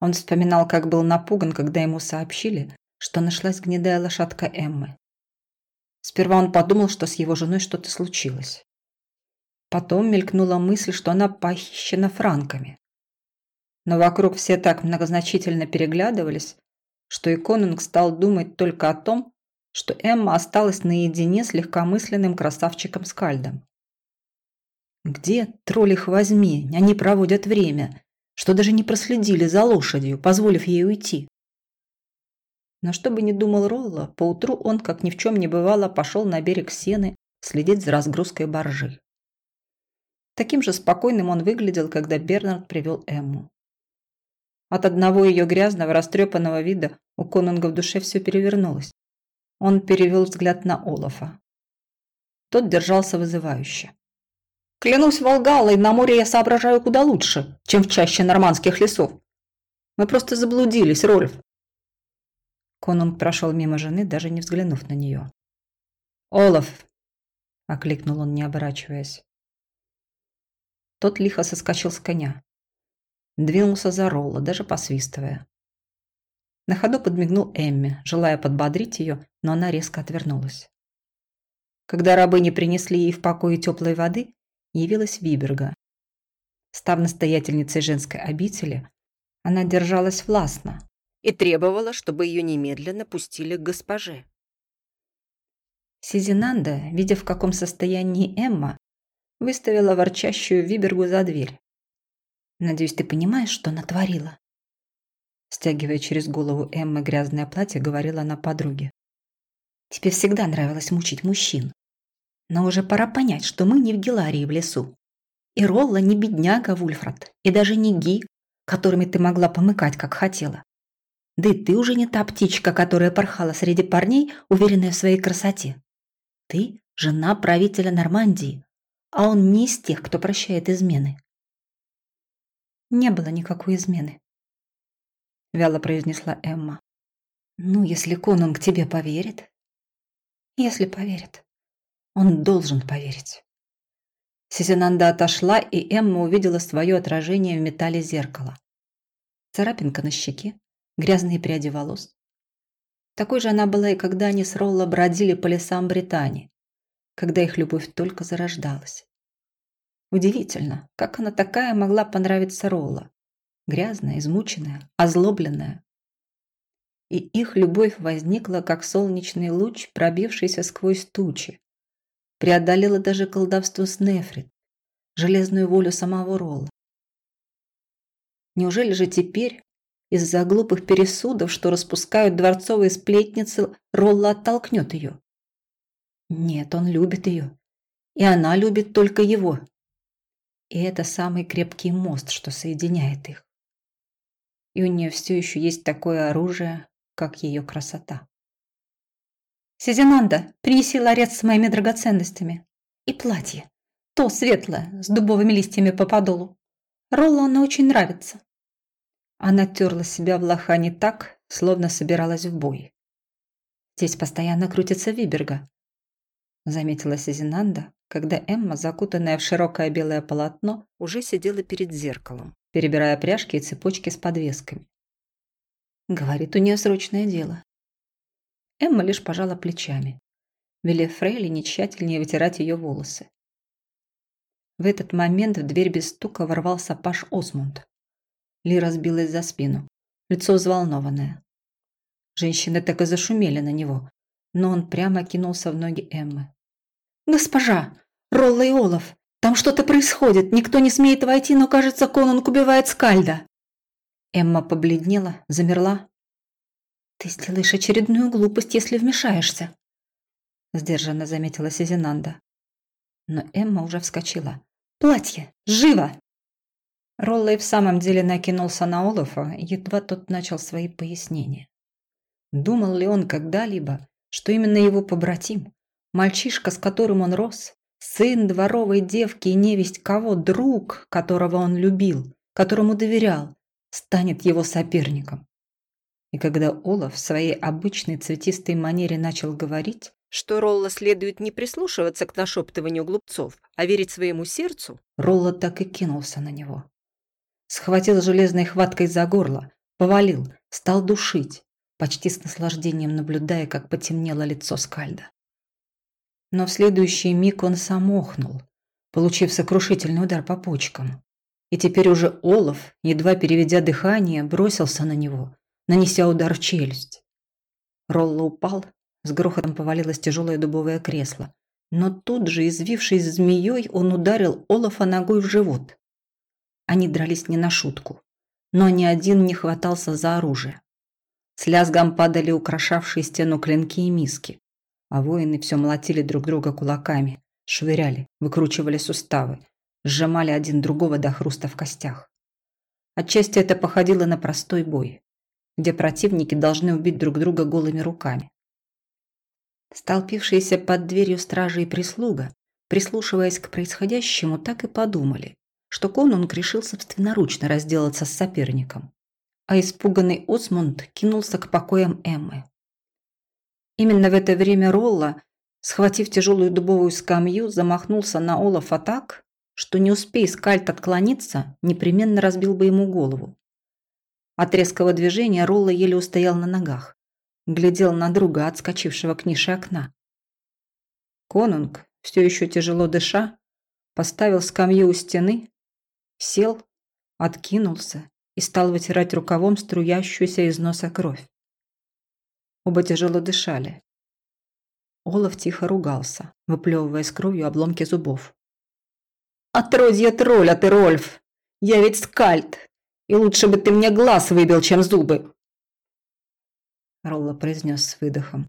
Он вспоминал, как был напуган, когда ему сообщили, что нашлась гнедая лошадка Эммы. Сперва он подумал, что с его женой что-то случилось. Потом мелькнула мысль, что она похищена франками. Но вокруг все так многозначительно переглядывались, что и Конунг стал думать только о том, что Эмма осталась наедине с легкомысленным красавчиком Скальдом. Где, тролль их возьми, они проводят время? что даже не проследили за лошадью, позволив ей уйти. Но что бы ни думал Ролла, поутру он, как ни в чем не бывало, пошел на берег Сены следить за разгрузкой баржи. Таким же спокойным он выглядел, когда Бернард привел Эмму. От одного ее грязного, растрепанного вида у Конунга в душе все перевернулось. Он перевел взгляд на Олафа. Тот держался вызывающе. «Клянусь Волгалой, на море я соображаю куда лучше, чем в чаще нормандских лесов. Мы просто заблудились, Рольф. Конунг прошел мимо жены, даже не взглянув на нее. «Олаф!» – окликнул он, не оборачиваясь. Тот лихо соскочил с коня. Двинулся за Ролла, даже посвистывая. На ходу подмигнул Эмме, желая подбодрить ее, но она резко отвернулась. Когда рабы не принесли ей в покое теплой воды, явилась Виберга. Став настоятельницей женской обители, она держалась властно, и требовала, чтобы ее немедленно пустили к госпоже. Сизинанда, видя в каком состоянии Эмма, выставила ворчащую Вибергу за дверь. «Надеюсь, ты понимаешь, что натворила?» Стягивая через голову Эммы грязное платье, говорила она подруге. «Тебе всегда нравилось мучить мужчин. Но уже пора понять, что мы не в Геларии в лесу. И Ролла не бедняга, Вульфрат, и даже не Ги, которыми ты могла помыкать, как хотела. Да и ты уже не та птичка, которая порхала среди парней, уверенная в своей красоте. Ты – жена правителя Нормандии, а он не из тех, кто прощает измены. Не было никакой измены, вяло произнесла Эмма. Ну, если Конунг тебе поверит. Если поверит. Он должен поверить. Сизинанда отошла, и Эмма увидела свое отражение в металле зеркала. Царапинка на щеке, грязные пряди волос. Такой же она была и когда они с Ролло бродили по лесам Британии, когда их любовь только зарождалась. Удивительно, как она такая могла понравиться Ролло. Грязная, измученная, озлобленная. И их любовь возникла, как солнечный луч, пробившийся сквозь тучи. Преодолела даже колдовство Снефрит, железную волю самого Ролла. Неужели же теперь, из-за глупых пересудов, что распускают дворцовые сплетницы, Ролла оттолкнет ее. Нет, он любит ее. И она любит только его. И это самый крепкий мост, что соединяет их. И у нее все еще есть такое оружие, как ее красота. «Сизинанда, принеси ларец с моими драгоценностями. И платье. То светлое, с дубовыми листьями по подолу. Роллу оно очень нравится. Она терла себя в лохане так, словно собиралась в бой. «Здесь постоянно крутится Виберга», – заметила Сизинанда, когда Эмма, закутанная в широкое белое полотно, уже сидела перед зеркалом, перебирая пряжки и цепочки с подвесками. Говорит, у нее срочное дело. Эмма лишь пожала плечами, велев Фрейлине тщательнее вытирать ее волосы. В этот момент в дверь без стука ворвался Паш Осмунд. Ли разбилась за спину, лицо взволнованное. Женщины так и зашумели на него, но он прямо кинулся в ноги Эммы. «Госпожа! Ролла и Олаф! Там что-то происходит! Никто не смеет войти, но, кажется, Конунг убивает Скальда!» Эмма побледнела, замерла. «Ты сделаешь очередную глупость, если вмешаешься», сдержанно заметила Сизинанда. Но Эмма уже вскочила. «Платье! Живо!» Ролла в самом деле накинулся на Олафа, едва тот начал свои пояснения. Думал ли он когда-либо, что именно его побратим, мальчишка, с которым он рос, сын дворовой девки и невесть кого, друг, которого он любил, которому доверял, станет его соперником? И когда Олаф в своей обычной цветистой манере начал говорить, что Ролла следует не прислушиваться к нашептыванию глупцов, а верить своему сердцу, Ролла так и кинулся на него. Схватил железной хваткой за горло, повалил, стал душить, почти с наслаждением наблюдая, как потемнело лицо Скальда. Но в следующий миг он сам охнул, получив сокрушительный удар по почкам. И теперь уже Олаф, едва переведя дыхание, бросился на него, нанеся удар в челюсть. Ролло упал, с грохотом повалилось тяжелое дубовое кресло. Но тут же, извившись змеей, он ударил Олафа ногой в живот. Они дрались не на шутку. но ни один не хватался за оружие. С лязгом падали украшавшие стену клинки и миски, а воины все молотили друг друга кулаками, швыряли, выкручивали суставы, сжимали один другого до хруста в костях. Отчасти это походило на простой бой, где противники должны убить друг друга голыми руками. Столпившиеся под дверью стражи и прислуга, прислушиваясь к происходящему, так и подумали, что конунг решил собственноручно разделаться с соперником, а испуганный Осмунд кинулся к покоям Эммы. Именно в это время Ролла, схватив тяжелую дубовую скамью, замахнулся на Олафа так, что не успей скальт отклониться, непременно разбил бы ему голову. От резкого движения Ролла еле устоял на ногах, глядел на друга, отскочившего к нише окна. Конунг, все еще тяжело дыша, поставил скамью у стены сел, откинулся и стал вытирать рукавом струящуюся из носа кровь. Оба тяжело дышали. Олаф тихо ругался, выплевывая с кровью обломки зубов. «Отродье тролля ты, Рольф! Я ведь скальд, и лучше бы ты мне глаз выбил, чем зубы!» Ролла произнес с выдохом.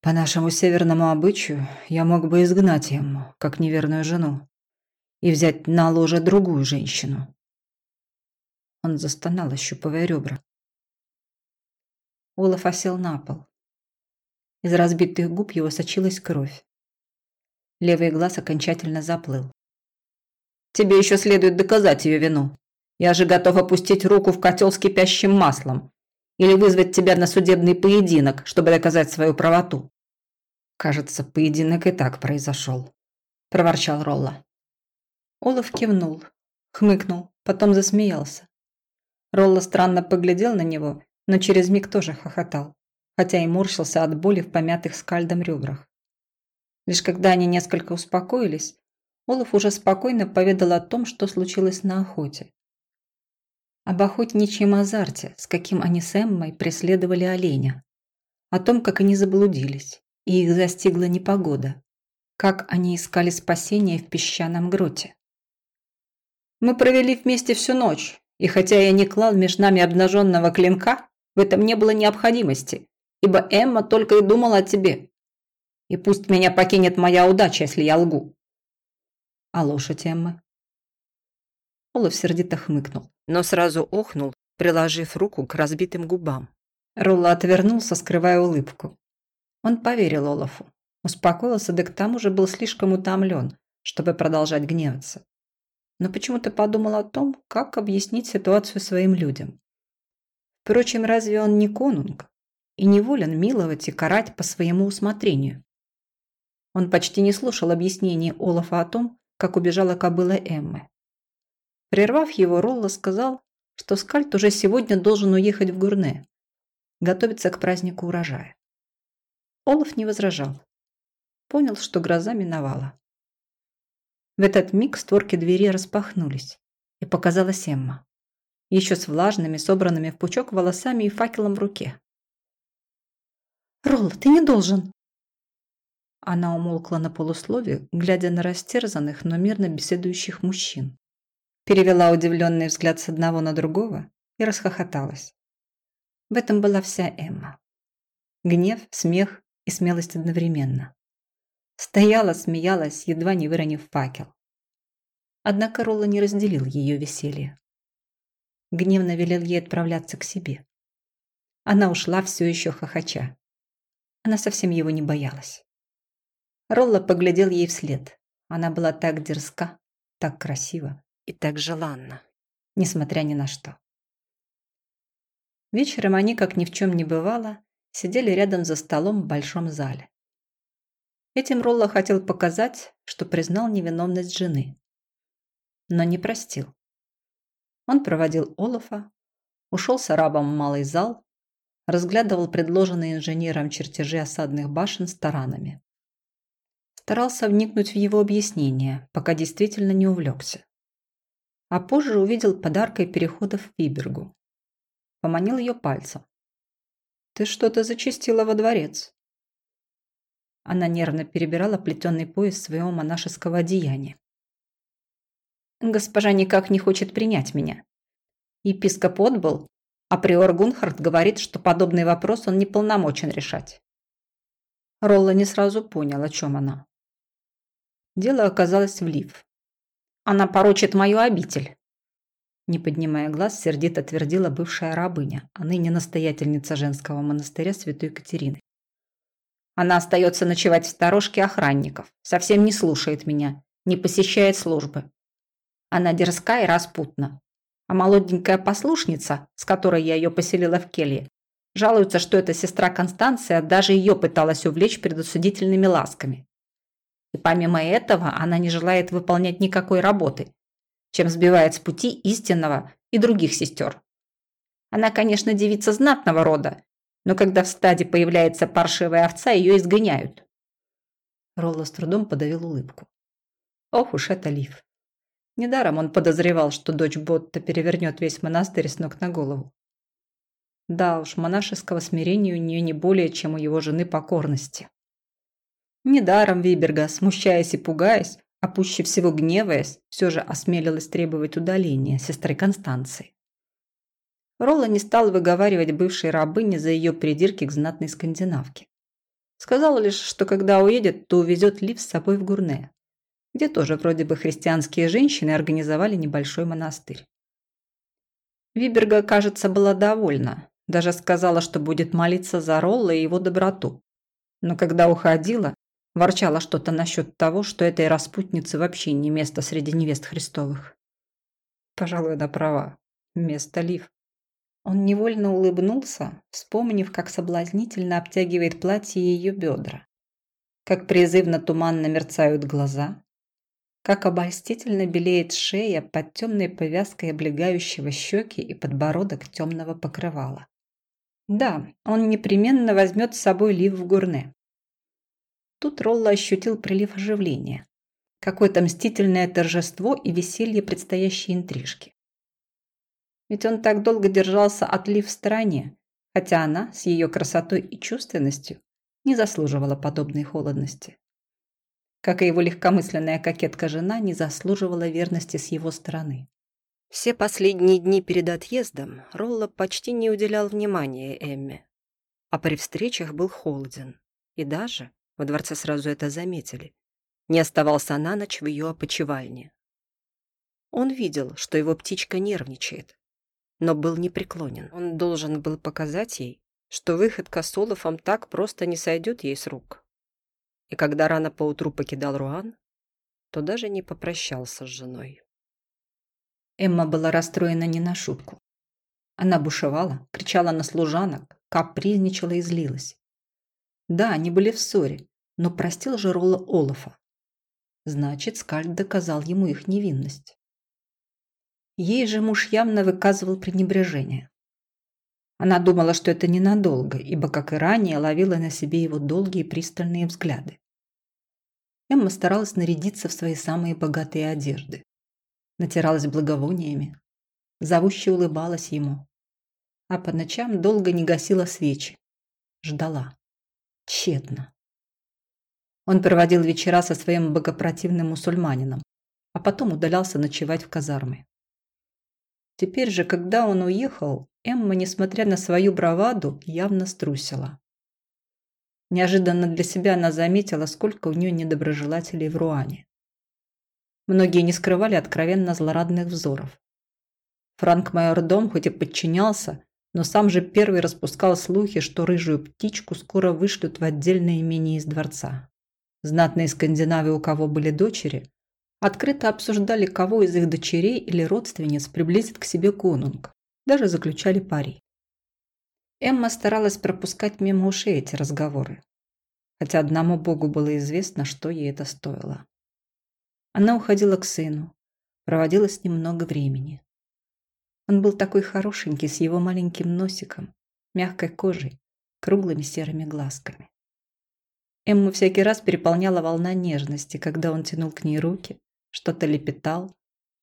«По нашему северному обычаю я мог бы изгнать ему, как неверную жену и взять на ложе другую женщину. Он застонал, ощупывая ребра. Олаф осел на пол. Из разбитых губ его сочилась кровь. Левый глаз окончательно заплыл. «Тебе еще следует доказать ее вину. Я же готов опустить руку в котел с кипящим маслом или вызвать тебя на судебный поединок, чтобы доказать свою правоту». «Кажется, поединок и так произошел», – проворчал Ролла. Олаф кивнул, хмыкнул, потом засмеялся. Ролла странно поглядел на него, но через миг тоже хохотал, хотя и морщился от боли в помятых скальдом ребрах. Лишь когда они несколько успокоились, Олаф уже спокойно поведал о том, что случилось на охоте. Об охотничьем азарте, с каким они с Эммой преследовали оленя. О том, как они заблудились, и их застигла непогода. Как они искали спасения в песчаном гроте. Мы провели вместе всю ночь, и хотя я не клал между нами обнаженного клинка, в этом не было необходимости, ибо Эмма только и думала о тебе. И пусть меня покинет моя удача, если я лгу. А лошадь Эммы? Олаф сердито хмыкнул, но сразу охнул, приложив руку к разбитым губам. Ролла отвернулся, скрывая улыбку. Он поверил Олафу, успокоился, да к тому же был слишком утомлен, чтобы продолжать гневаться но почему-то подумал о том, как объяснить ситуацию своим людям. Впрочем, разве он не конунг и не волен миловать и карать по своему усмотрению? Он почти не слушал объяснений Олафа о том, как убежала кобыла Эммы. Прервав его, Ролла сказал, что Скальд уже сегодня должен уехать в Гурне, готовиться к празднику урожая. Олаф не возражал. Понял, что гроза миновала. В этот миг створки двери распахнулись, и показалась Эмма. Еще с влажными, собранными в пучок волосами и факелом в руке. «Ролла, ты не должен!» Она умолкла на полуслове, глядя на растерзанных, но мирно беседующих мужчин. Перевела удивленный взгляд с одного на другого и расхохоталась. В этом была вся Эмма. Гнев, смех и смелость одновременно. Стояла, смеялась, едва не выронив факел. Однако Ролла не разделил ее веселье. Гневно велел ей отправляться к себе. Она ушла все еще хохоча. Она совсем его не боялась. Ролла поглядел ей вслед. Она была так дерзка, так красива и так желанна, несмотря ни на что. Вечером они, как ни в чем не бывало, сидели рядом за столом в большом зале. Этим Ролла хотел показать, что признал невиновность жены. Но не простил. Он проводил Олафа, ушел с арабом в малый зал, разглядывал предложенные инженером чертежи осадных башен с таранами. Старался вникнуть в его объяснение, пока действительно не увлекся. А позже увидел подаркой перехода в Фибергу. Поманил ее пальцем. «Ты что-то зачистила во дворец». Она нервно перебирала плетеный пояс своего монашеского одеяния. «Госпожа никак не хочет принять меня. Епископ отбыл, а приор Гунхард говорит, что подобный вопрос он не полномочен решать. Ролла не сразу понял, о чем она. Дело оказалось в Лив. Она порочит мою обитель. Не поднимая глаз, сердито твердила бывшая рабыня, а ныне настоятельница женского монастыря Святой Катерины. Она остается ночевать в сторожке охранников, совсем не слушает меня, не посещает службы. Она дерзка и распутна. А молоденькая послушница, с которой я ее поселила в келье, жалуется, что эта сестра Констанция даже ее пыталась увлечь предосудительными ласками. И помимо этого она не желает выполнять никакой работы, чем сбивает с пути истинного и других сестер. Она, конечно, девица знатного рода, но когда в стаде появляется паршивая овца, ее изгоняют. Ролла с трудом подавил улыбку. Ох уж это Лив. Недаром он подозревал, что дочь Ботта перевернет весь монастырь с ног на голову. Да уж, монашеского смирения у нее не более, чем у его жены покорности. Недаром Виберга, смущаясь и пугаясь, а пуще всего гневаясь, все же осмелилась требовать удаления сестры Констанции. Ролла не стал выговаривать бывшей рабыне за ее придирки к знатной скандинавке. Сказал лишь, что когда уедет, то увезет Лив с собой в Гурне, где тоже вроде бы христианские женщины организовали небольшой монастырь. Виберга, кажется, была довольна, даже сказала, что будет молиться за Ролла и его доброту. Но когда уходила, Ворчала что-то насчет того, что этой распутнице вообще не место среди невест Христовых. Пожалуй, она права. Место Лив. Он невольно улыбнулся, вспомнив, как соблазнительно обтягивает платье ее бедра. Как призывно туманно мерцают глаза. Как обольстительно белеет шея под темной повязкой облегающего щеки и подбородок темного покрывала. Да, он непременно возьмет с собой Лив в Гурне. Тут Ролла ощутил прилив оживления. Какое-то мстительное торжество и веселье предстоящей интрижки. Ведь он так долго держался от Ли в стороне, хотя она с ее красотой и чувственностью не заслуживала подобной холодности. Как и его легкомысленная кокетка-жена не заслуживала верности с его стороны. Все последние дни перед отъездом Ролла почти не уделял внимания Эмме, а при встречах был холоден и даже, во дворце сразу это заметили. Не оставался на ночь в ее опочивальне. Он видел, что его птичка нервничает, но был непреклонен. Он должен был показать ей, что выходка с так просто не сойдет ей с рук. И когда рано поутру покидал Руан, то даже не попрощался с женой. Эмма была расстроена не на шутку. Она бушевала, кричала на служанок, капризничала и злилась. Да, они были в ссоре, но простил же Ролла Олафа. Значит, Скальд доказал ему их невинность. Ей же муж явно выказывал пренебрежение. Она думала, что это ненадолго, ибо, как и ранее, ловила на себе его долгие пристальные взгляды. Эмма старалась нарядиться в свои самые богатые одежды. Натиралась благовониями, зовуще улыбалась ему, а по ночам долго не гасила свечи. Ждала. Тщетно. Он проводил вечера со своим богопротивным мусульманином, а потом удалялся ночевать в казармы. Теперь же, когда он уехал, Эмма, несмотря на свою браваду, явно струсила. Неожиданно для себя она заметила, сколько у нее недоброжелателей в Руане. Многие не скрывали откровенно злорадных взоров. Франк Майордом хоть и подчинялся, но сам же первый распускал слухи, что рыжую птичку скоро вышлют в отдельное имение из дворца. Знатные скандинавы, у кого были дочери, открыто обсуждали, кого из их дочерей или родственниц приблизит к себе конунг. Даже заключали пари. Эмма старалась пропускать мимо ушей эти разговоры. Хотя одному богу было известно, что ей это стоило. Она уходила к сыну, проводила с ним много времени. Он был такой хорошенький, с его маленьким носиком, мягкой кожей, круглыми серыми глазками. Эмму всякий раз переполняла волна нежности, когда он тянул к ней руки, что-то лепетал,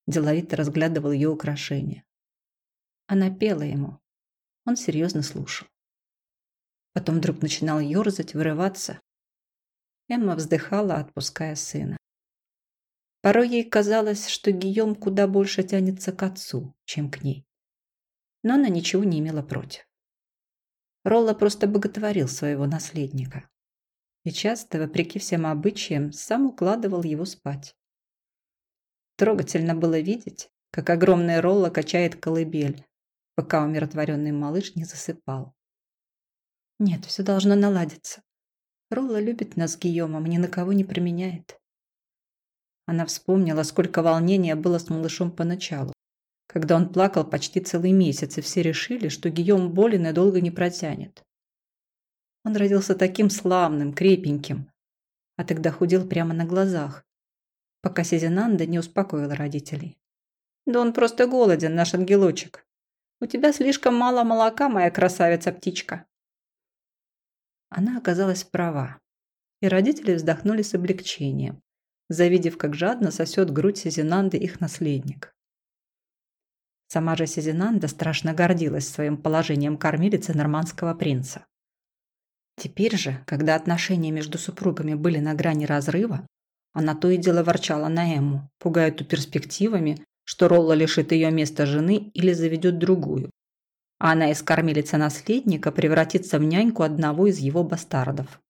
деловито разглядывал ее украшения. Она пела ему. Он серьезно слушал. Потом вдруг начинал ерзать, вырываться. Эмма вздыхала, отпуская сына. Порой ей казалось, что Гийом куда больше тянется к отцу, чем к ней. но она ничего не имела против. Ролла просто боготворил своего наследника и часто, вопреки всем обычаям, сам укладывал его спать. Трогательно было видеть, как огромная Ролла качает колыбель, пока умиротворенный малыш не засыпал. Нет, все должно наладиться. Ролла любит нас с Гийомом ни на кого не применяет. Она вспомнила, сколько волнения было с малышом поначалу, когда он плакал почти целый месяц, и все решили, что Гийом болен и долго не протянет. Он родился таким славным, крепеньким, а тогда худел прямо на глазах, пока Сизинанда не успокоила родителей. «Да он просто голоден, наш ангелочек. У тебя слишком мало молока, моя красавица-птичка». Она оказалась права, и родители вздохнули с облегчением, завидев, как жадно сосет грудь Сизинанды их наследник. Сама же Сизинанда страшно гордилась своим положением кормилицы нормандского принца. Теперь же, когда отношения между супругами были на грани разрыва, она то и дело ворчала на Эмму, пугая ту перспективами, что Ролла лишит ее места жены или заведет другую. А она из кормилицы наследника превратится в няньку одного из его бастардов.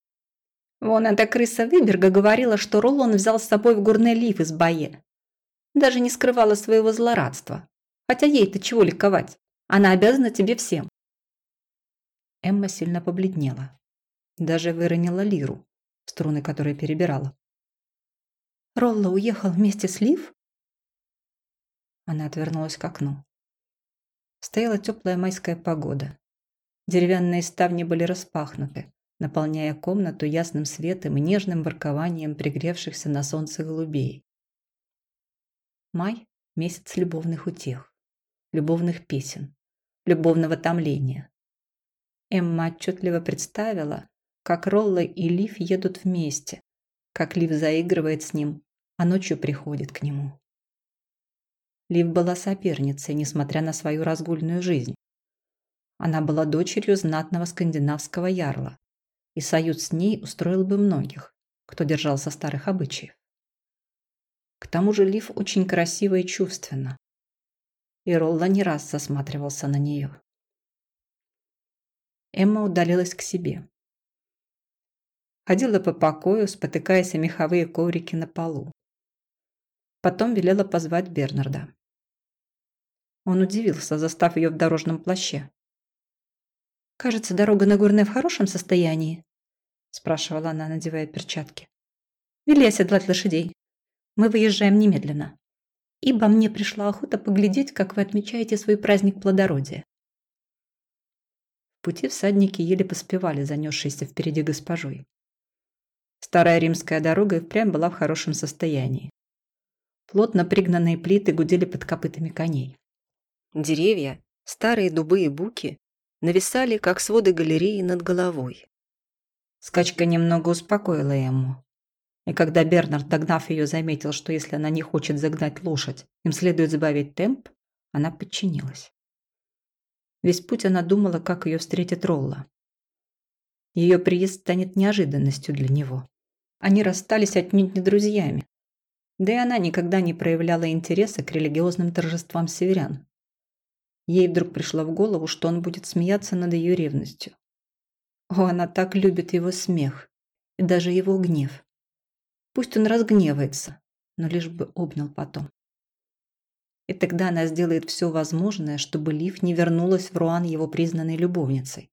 Вон эта крыса Выберга говорила, что Ролла он взял с собой в горный лиф из Бае. Даже не скрывала своего злорадства. Хотя ей-то чего ликовать? Она обязана тебе всем. Эмма сильно побледнела. Даже выронила лиру, струны которой перебирала. «Ролла уехал вместе с Лив?» Она отвернулась к окну. Стояла теплая майская погода. Деревянные ставни были распахнуты, наполняя комнату ясным светом и нежным воркованием пригревшихся на солнце голубей. Май – месяц любовных утех, любовных песен, любовного томления. Эмма отчетливо представила, как Ролла и Лив едут вместе, как Лив заигрывает с ним, а ночью приходит к нему. Лив была соперницей, несмотря на свою разгульную жизнь. Она была дочерью знатного скандинавского ярла, и союз с ней устроил бы многих, кто держался старых обычаев. К тому же Лив очень красива и чувственна, и Ролла не раз засматривался на нее. Эмма удалилась к себе. Ходила по покою, спотыкаясь о меховые коврики на полу. Потом велела позвать Бернарда. Он удивился, застав ее в дорожном плаще. «Кажется, дорога на Гурне в хорошем состоянии?» спрашивала она, надевая перчатки. «Вели оседлать лошадей. Мы выезжаем немедленно, ибо мне пришла охота поглядеть, как вы отмечаете свой праздник плодородия». В пути всадники еле поспевали занесшиеся впереди госпожой. Старая римская дорога и впрямь была в хорошем состоянии. Плотно пригнанные плиты гудели под копытами коней. Деревья, старые дубы и буки нависали, как своды галереи над головой. Скачка немного успокоила Эмму. И когда Бернард, догнав ее, заметил, что если она не хочет загнать лошадь, им следует сбавить темп, она подчинилась. Весь путь она думала, как ее встретит Ролла. Ее приезд станет неожиданностью для него. Они расстались отнюдь не друзьями. Да и она никогда не проявляла интереса к религиозным торжествам северян. Ей вдруг пришло в голову, что он будет смеяться над ее ревностью. О, она так любит его смех и даже его гнев. Пусть он разгневается, но лишь бы обнял потом. И тогда она сделает все возможное, чтобы Лив не вернулась в Руан его признанной любовницей.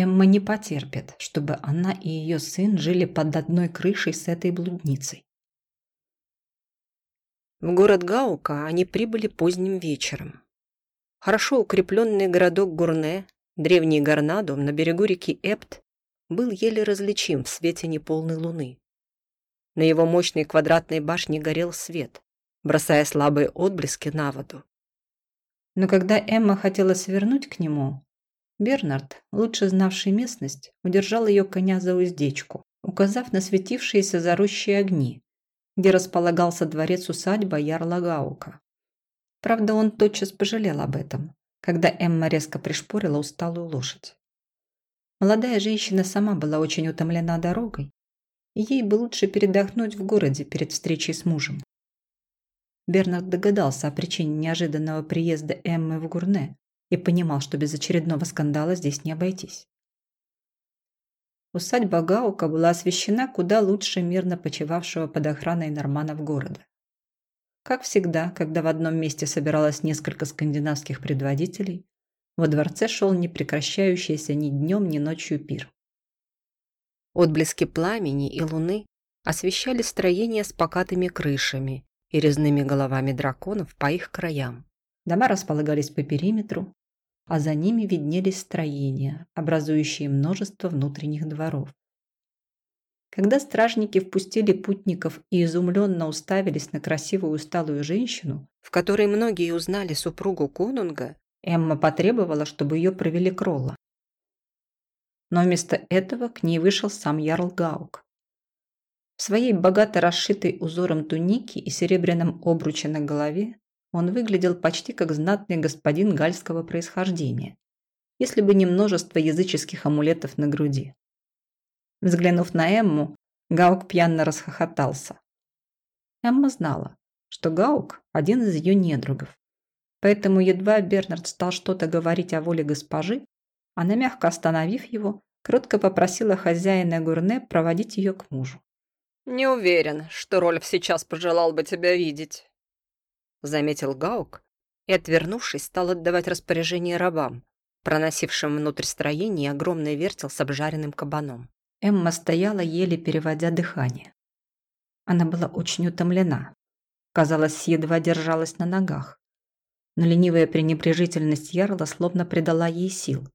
Эмма не потерпит, чтобы она и ее сын жили под одной крышей с этой блудницей. В город Гаука они прибыли поздним вечером. Хорошо укрепленный городок Гурне, древний Горнадо на берегу реки Эпт, был еле различим в свете неполной луны. На его мощной квадратной башне горел свет, бросая слабые отблески на воду. Но когда Эмма хотела свернуть к нему, Бернард, лучше знавший местность, удержал ее коня за уздечку, указав на светившиеся заросшие огни, где располагался дворец-усадьба Ярла Гаука. Правда, он тотчас пожалел об этом, когда Эмма резко пришпорила усталую лошадь. Молодая женщина сама была очень утомлена дорогой, и ей бы лучше передохнуть в городе перед встречей с мужем. Бернард догадался о причине неожиданного приезда Эммы в Гурне и понимал, что без очередного скандала здесь не обойтись. Усадьба Гаука была освещена куда лучше мирно почивавшего под охраной норманов города. Как всегда, когда в одном месте собиралось несколько скандинавских предводителей, во дворце шел непрекращающийся ни днем, ни ночью пир. Отблески пламени и луны освещали строения с покатыми крышами и резными головами драконов по их краям. Дома располагались по периметру, а за ними виднелись строения, образующие множество внутренних дворов. Когда стражники впустили путников и изумленно уставились на красивую усталую женщину, в которой многие узнали супругу конунга, Эмма потребовала, чтобы ее провели к Ролла. Но вместо этого к ней вышел сам Ярл Гаук. В своей богато расшитой узором тунике и серебряном обруче на голове он выглядел почти как знатный господин гальского происхождения, если бы не множество языческих амулетов на груди. Взглянув на Эмму, Гаук пьяно расхохотался. Эмма знала, что Гаук – один из ее недругов. Поэтому едва Бернард стал что-то говорить о воле госпожи, она, мягко остановив его, кротко попросила хозяина Гурне проводить ее к мужу. «Не уверен, что Рольф сейчас пожелал бы тебя видеть», заметил Гаук и, отвернувшись, стал отдавать распоряжение рабам, проносившим внутрь строения огромный вертел с обжаренным кабаном. Эмма стояла, еле переводя дыхание. Она была очень утомлена. Казалось, едва держалась на ногах. Но ленивая пренебрежительность Ярла словно придала ей сил,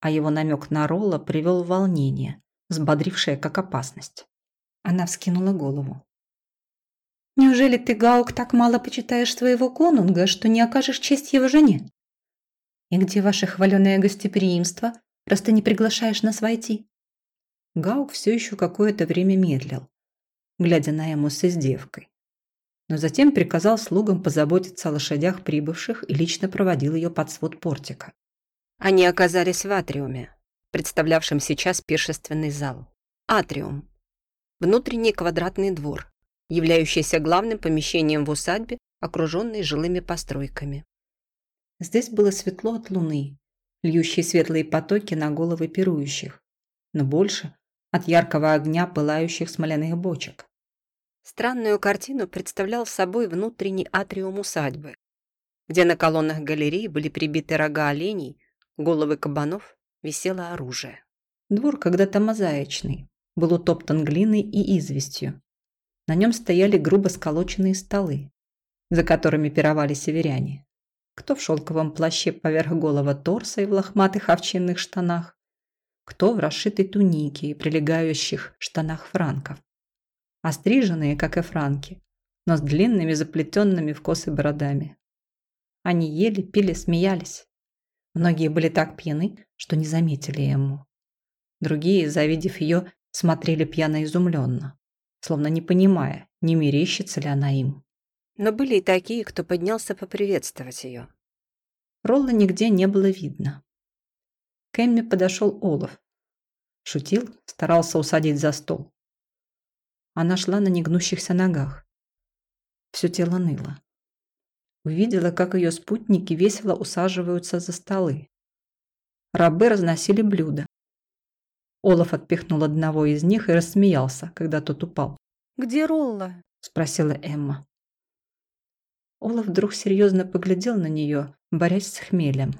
а его намек на Ролла привел в волнение, взбодрившее как опасность. Она вскинула голову. Неужели ты, Гаук, так мало почитаешь своего конунга, что не окажешь честь его жене? И где ваше хваленое гостеприимство, ты не приглашаешь нас войти?» Гаук все еще какое-то время медлил, глядя на ему с издевкой. Но затем приказал слугам позаботиться о лошадях прибывших и лично проводил ее под свод портика. Они оказались в атриуме, представлявшем сейчас пиршественный зал. Атриум. Внутренний квадратный двор, являющийся главным помещением в усадьбе, окруженной жилыми постройками. Здесь было светло от луны, льющие светлые потоки на головы пирующих, но больше от яркого огня пылающих смоляных бочек. Странную картину представлял собой внутренний атриум усадьбы, где на колоннах галереи были прибиты рога оленей, головы кабанов, висело оружие. Двор когда-то мозаичный, был утоптан глиной и известью, на нем стояли грубо сколоченные столы, за которыми пировали северяне. Кто в шелковом плаще поверх голого торса и в лохматых овчинных штанах, кто в расшитой тунике и прилегающих штанах франков. Остриженные, как и франки, но с длинными заплетенными в косы бородами. Они ели, пили, смеялись. Многие были так пьяны, что не заметили ему. Другие, завидев ее, смотрели пьяно изумленно словно не понимая, не мерещится ли она им. Но были и такие, кто поднялся поприветствовать ее. Ролла нигде не было видно. К Эмме подошел Олаф. Шутил, старался усадить за стол. Она шла на негнущихся ногах. Все тело ныло. Увидела, как ее спутники весело усаживаются за столы. Рабы разносили блюда. Олаф отпихнул одного из них и рассмеялся, когда тот упал. «Где Ролла?» – спросила Эмма. Олаф вдруг серьезно поглядел на нее, борясь с хмелем.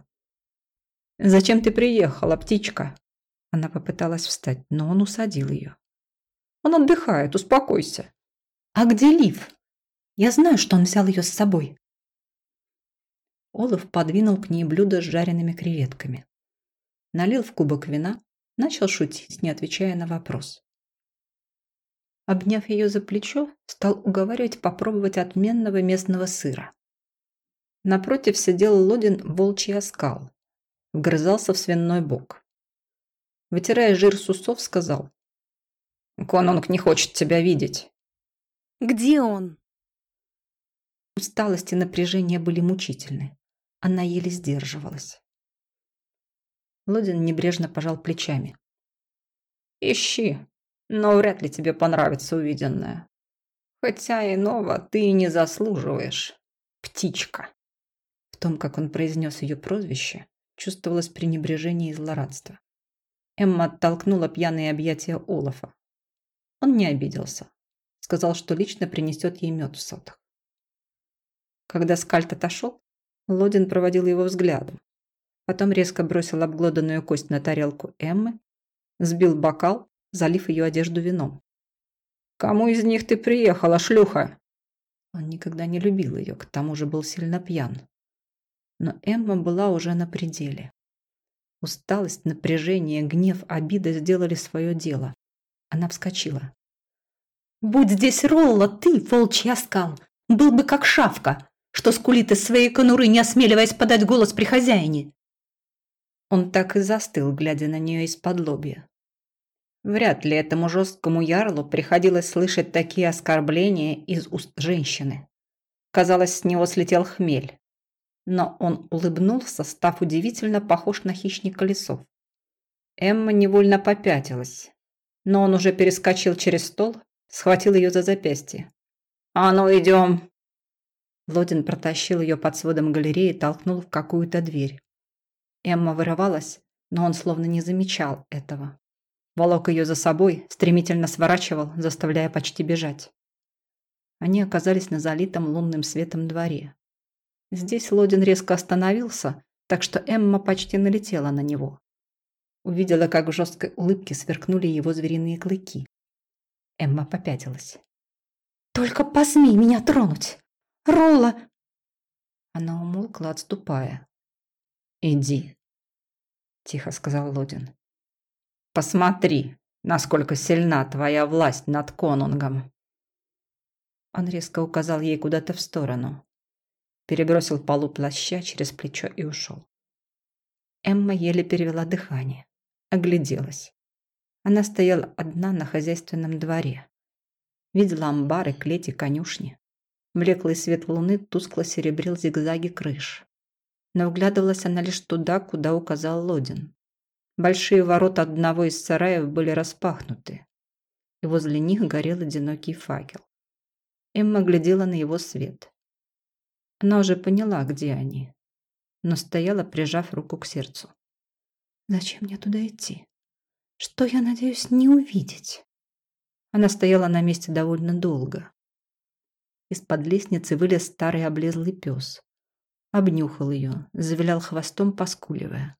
«Зачем ты приехала, птичка?» Она попыталась встать, но он усадил ее. «Он отдыхает, успокойся». «А где Лив? Я знаю, что он взял ее с собой». Олаф подвинул к ней блюдо с жареными креветками. Налил в кубок вина, Начал шутить, не отвечая на вопрос. Обняв ее за плечо, стал уговаривать попробовать отменного местного сыра. Напротив сидел Лодин волчий оскал. Вгрызался в свиной бок. Вытирая жир с усов, сказал. «Конунг не хочет тебя видеть». «Где он?» Усталость и напряжение были мучительны. Она еле сдерживалась. Лодин небрежно пожал плечами. «Ищи, но вряд ли тебе понравится увиденное. Хотя иного ты и не заслуживаешь, птичка. В том, как он произнес ее прозвище, чувствовалось пренебрежение и злорадство. Эмма оттолкнула пьяные объятия Олафа. Он не обиделся. Сказал, что лично принесет ей мед в сотах. Когда скальт отошел, Лодин проводил его взглядом. Потом резко бросил обглоданную кость на тарелку Эммы, сбил бокал, залив ее одежду вином. «Кому из них ты приехала, шлюха?» Он никогда не любил ее, к тому же был сильно пьян. Но Эмма была уже на пределе. Усталость, напряжение, гнев, обида сделали свое дело. Она вскочила. «Будь здесь Ролла, ты, волчий оскал, был бы как шавка, что скулит из своей конуры, не осмеливаясь подать голос при хозяине». Он так и застыл, глядя на нее из-под лобья. Вряд ли этому жесткому ярлу приходилось слышать такие оскорбления из уст женщины. Казалось, с него слетел хмель но он улыбнулся, став удивительно похож на хищника лесов. Эмма невольно попятилась, но он уже перескочил через стол, схватил ее за запястье. «А ну, идем!» Лодин протащил ее под сводом галереи и толкнул в какую-то дверь. Эмма вырывалась, но он словно не замечал этого. Волок ее за собой, стремительно сворачивал, заставляя почти бежать. Они оказались на залитом лунным светом дворе. Здесь Лодин резко остановился, так что Эмма почти налетела на него. Увидела, как в жесткой улыбке сверкнули его звериные клыки. Эмма попятилась. «Только посмей меня тронуть! Ролла!» Она умолкла, отступая. «Иди», – тихо сказал Лодин. «Посмотри, насколько сильна твоя власть над конунгом». Он резко указал ей куда-то в сторону перебросил полу плаща через плечо и ушел. Эмма еле перевела дыхание, огляделась. Она стояла одна на хозяйственном дворе. Видела амбары, клети, конюшни. Блеклый свет луны тускло серебрил зигзаги крыш. Но вглядывалась она лишь туда, куда указал Лодин. Большие ворота одного из сараев были распахнуты, и возле них горел одинокий факел. Эмма глядела на его свет. Она уже поняла, где они, но стояла, прижав руку к сердцу. «Зачем мне туда идти? Что я надеюсь не увидеть?» Она стояла на месте довольно долго. Из-под лестницы вылез старый облезлый пес. Обнюхал ее, завилял хвостом, поскуливая.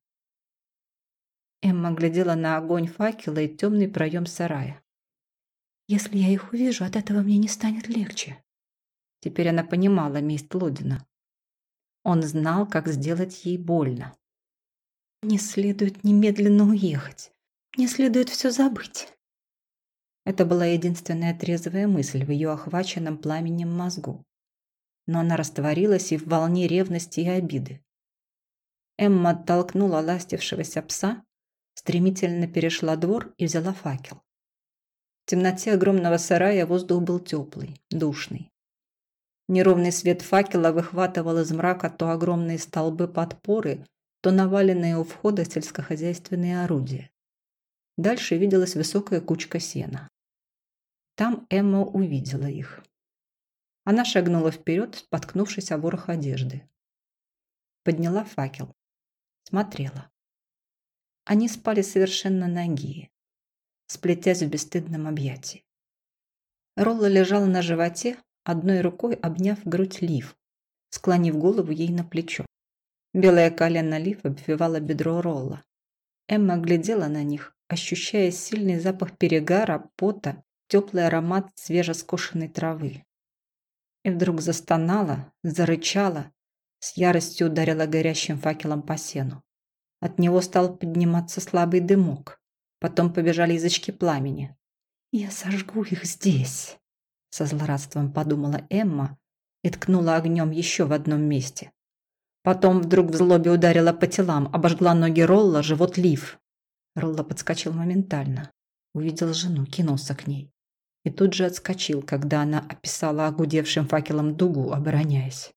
Эмма глядела на огонь факела и темный проем сарая. «Если я их увижу, от этого мне не станет легче», Теперь она понимала месть Лодина. Он знал, как сделать ей больно. «Мне следует немедленно уехать. Мне следует все забыть». Это была единственная трезвая мысль в ее охваченном пламенем мозгу. Но она растворилась и в волне ревности и обиды. Эмма оттолкнула ластившегося пса, стремительно перешла двор и взяла факел. В темноте огромного сарая воздух был теплый, душный. Неровный свет факела выхватывал из мрака то огромные столбы подпоры, то наваленные у входа сельскохозяйственные орудия. Дальше виделась высокая кучка сена. Там Эмма увидела их. Она шагнула вперед, споткнувшись о ворох одежды. Подняла факел. Смотрела. Они спали совершенно ноги, сплетясь в бесстыдном объятии. Ролла лежал на животе, одной рукой обняв грудь Лив, склонив голову ей на плечо. Белое колено Лив обвивало бедро Ролла. Эмма глядела на них, ощущая сильный запах перегара, пота, теплый аромат свежескошенной травы. И вдруг застонала, зарычала, с яростью ударила горящим факелом по сену. От него стал подниматься слабый дымок. Потом побежали язычки пламени. «Я сожгу их здесь!» со злорадством подумала Эмма и ткнула огнем еще в одном месте. Потом вдруг в злобе ударила по телам, обожгла ноги Ролла, живот Лив. Ролла подскочил моментально. Увидел жену, кинулся к ней. И тут же отскочил, когда она описала огудевшим факелом дугу, обороняясь.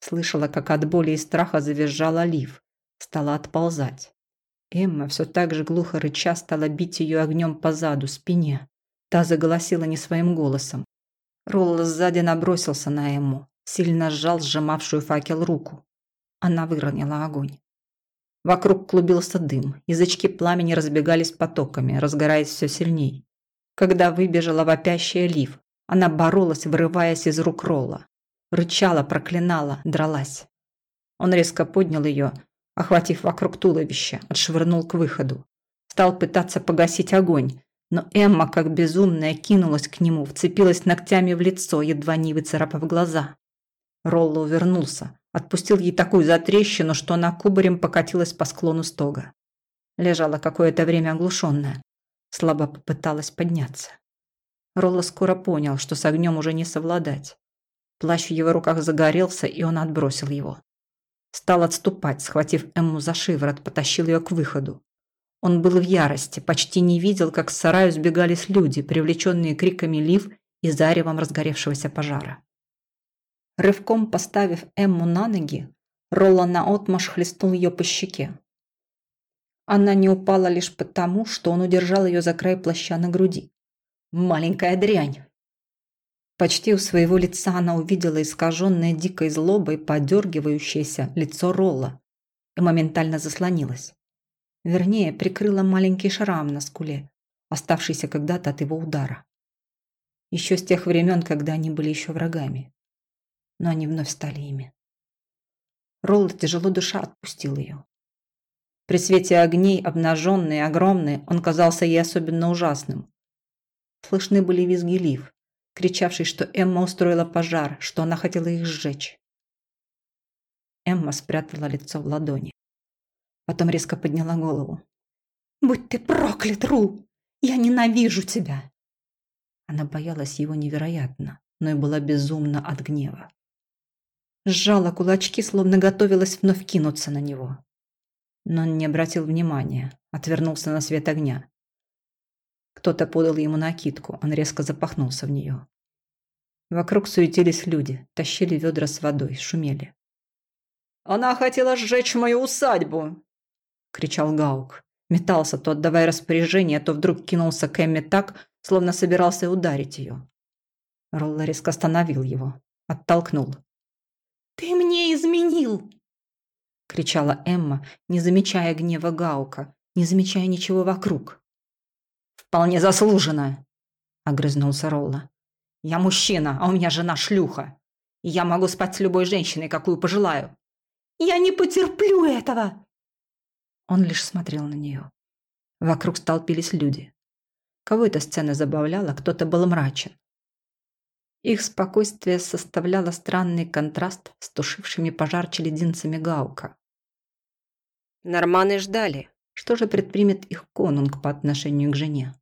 Слышала, как от боли и страха завизжала Лив. Стала отползать. Эмма все так же глухо рыча стала бить ее огнем по заду, спине. Та заголосила не своим голосом. Ролла сзади набросился на Эмму, сильно сжал сжимавшую факел руку. Она выронила огонь. Вокруг клубился дым, язычки пламени разбегались потоками, разгораясь все сильней. Когда выбежала вопящая Лив, она боролась, вырываясь из рук Ролла. Рычала, проклинала, дралась. Он резко поднял ее, охватив вокруг туловища, отшвырнул к выходу. Стал пытаться погасить огонь, но Эмма, как безумная, кинулась к нему, вцепилась ногтями в лицо, едва не выцарапав глаза. Ролло увернулся, отпустил ей такую затрещину, что она кубарем покатилась по склону стога. Лежала какое-то время оглушенная, слабо попыталась подняться. Ролло скоро понял, что с огнем уже не совладать. Плащ в его руках загорелся, и он отбросил его. Стал отступать, схватив Эмму за шиворот, потащил ее к выходу. Он был в ярости, почти не видел, как с сараю сбегались люди, привлеченные криками лив и заревом разгоревшегося пожара. Рывком поставив Эмму на ноги, Ролла наотмашь хлестнул ее по щеке. Она не упала лишь потому, что он удержал ее за край плаща на груди. «Маленькая дрянь!» Почти у своего лица она увидела искаженное дикой злобой подергивающееся лицо Ролла и моментально заслонилась. Вернее, прикрыла маленький шрам на скуле, оставшийся когда-то от его удара. Еще с тех времен, когда они были еще врагами. Но они вновь стали ими. Ролла, тяжело душа, отпустил ее. При свете огней, обнаженный огромный, он казался ей особенно ужасным. Слышны были визги лив, кричавший, что Эмма устроила пожар, что она хотела их сжечь. Эмма спрятала лицо в ладони. Потом резко подняла голову. «Будь ты проклят, Ру! Я ненавижу тебя!» Она боялась его невероятно, но и была безумна от гнева. Сжала кулачки, словно готовилась вновь кинуться на него. Но не обратил внимания, отвернулся на свет огня. Кто-то подал ему накидку, он резко запахнулся в нее. Вокруг суетились люди, тащили ведра с водой, шумели. «Она хотела сжечь мою усадьбу!» – кричал Гаук. Метался, то отдавая распоряжение, то вдруг кинулся к Эмме так, словно собирался ударить ее. Ролла резко остановил его, оттолкнул. «Ты мне изменил!» – кричала Эмма, не замечая гнева Гаука, не замечая ничего вокруг. «Вполне заслуженно!» – огрызнулся Ролла. Я мужчина, а у меня жена шлюха. Я могу спать с любой женщиной, какую пожелаю. Я не потерплю этого!» Он лишь смотрел на нее. Вокруг столпились люди. Кого эта сцена забавляла, кто-то был мрачен. Их спокойствие составляло странный контраст с тушившими пожар челединцами Гаука. Норманы ждали. Что же предпримет их конунг по отношению к жене?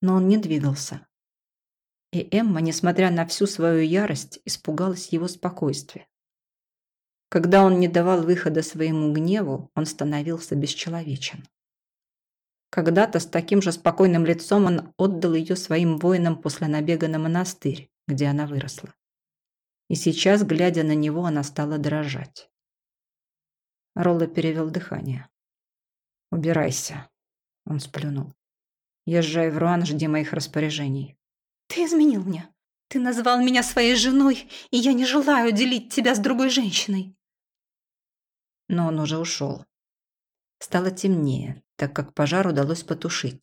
Но он не двигался. И Эмма, несмотря на всю свою ярость, испугалась его спокойствия. Когда он не давал выхода своему гневу, он становился бесчеловечен. Когда-то с таким же спокойным лицом он отдал ее своим воинам после набега на монастырь, где она выросла. И сейчас, глядя на него, она стала дрожать. Ролла перевел дыхание. «Убирайся», – он сплюнул. «Езжай в Руан, жди моих распоряжений». Ты изменил мне. Ты назвал меня своей женой, и я не желаю делить тебя с другой женщиной. Но он уже ушел. Стало темнее, так как пожар удалось потушить.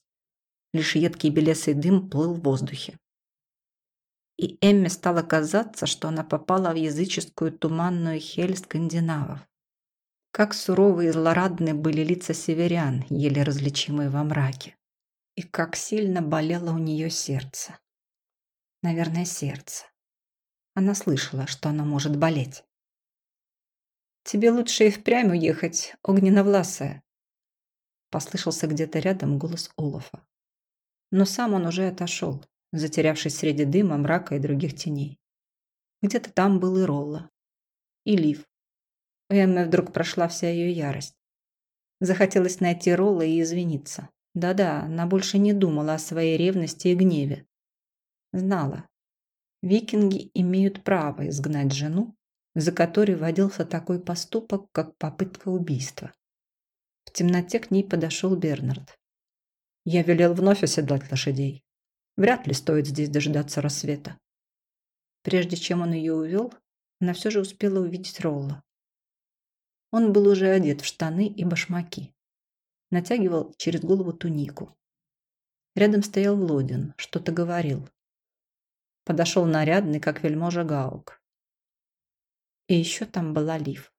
Лишь едкий белесый дым плыл в воздухе. И Эмме стало казаться, что она попала в языческую туманную хель скандинавов. Как суровые и злорадны были лица северян, еле различимые во мраке. И как сильно болело у нее сердце. Наверное, сердце. Она слышала, что оно может болеть. «Тебе лучше и впрямь уехать, огненновласая», послышался где-то рядом голос Олафа. Но сам он уже отошел, затерявшись среди дыма, мрака и других теней. Где-то там был и Ролла, и Лив. У Эммы вдруг прошла вся ее ярость. Захотелось найти Ролла и извиниться. Да-да, она больше не думала о своей ревности и гневе. Знала. Викинги имеют право изгнать жену, за которой водился такой поступок, как попытка убийства. В темноте к ней подошел Бернард. Я велел вновь оседлать лошадей. Вряд ли стоит здесь дожидаться рассвета. Прежде чем он ее увел, она все же успела увидеть Ролла. Он был уже одет в штаны и башмаки. Натягивал через голову тунику. Рядом стоял Лодин, что-то говорил. Подошел нарядный, как вельможа Гаук. И еще там была Лив.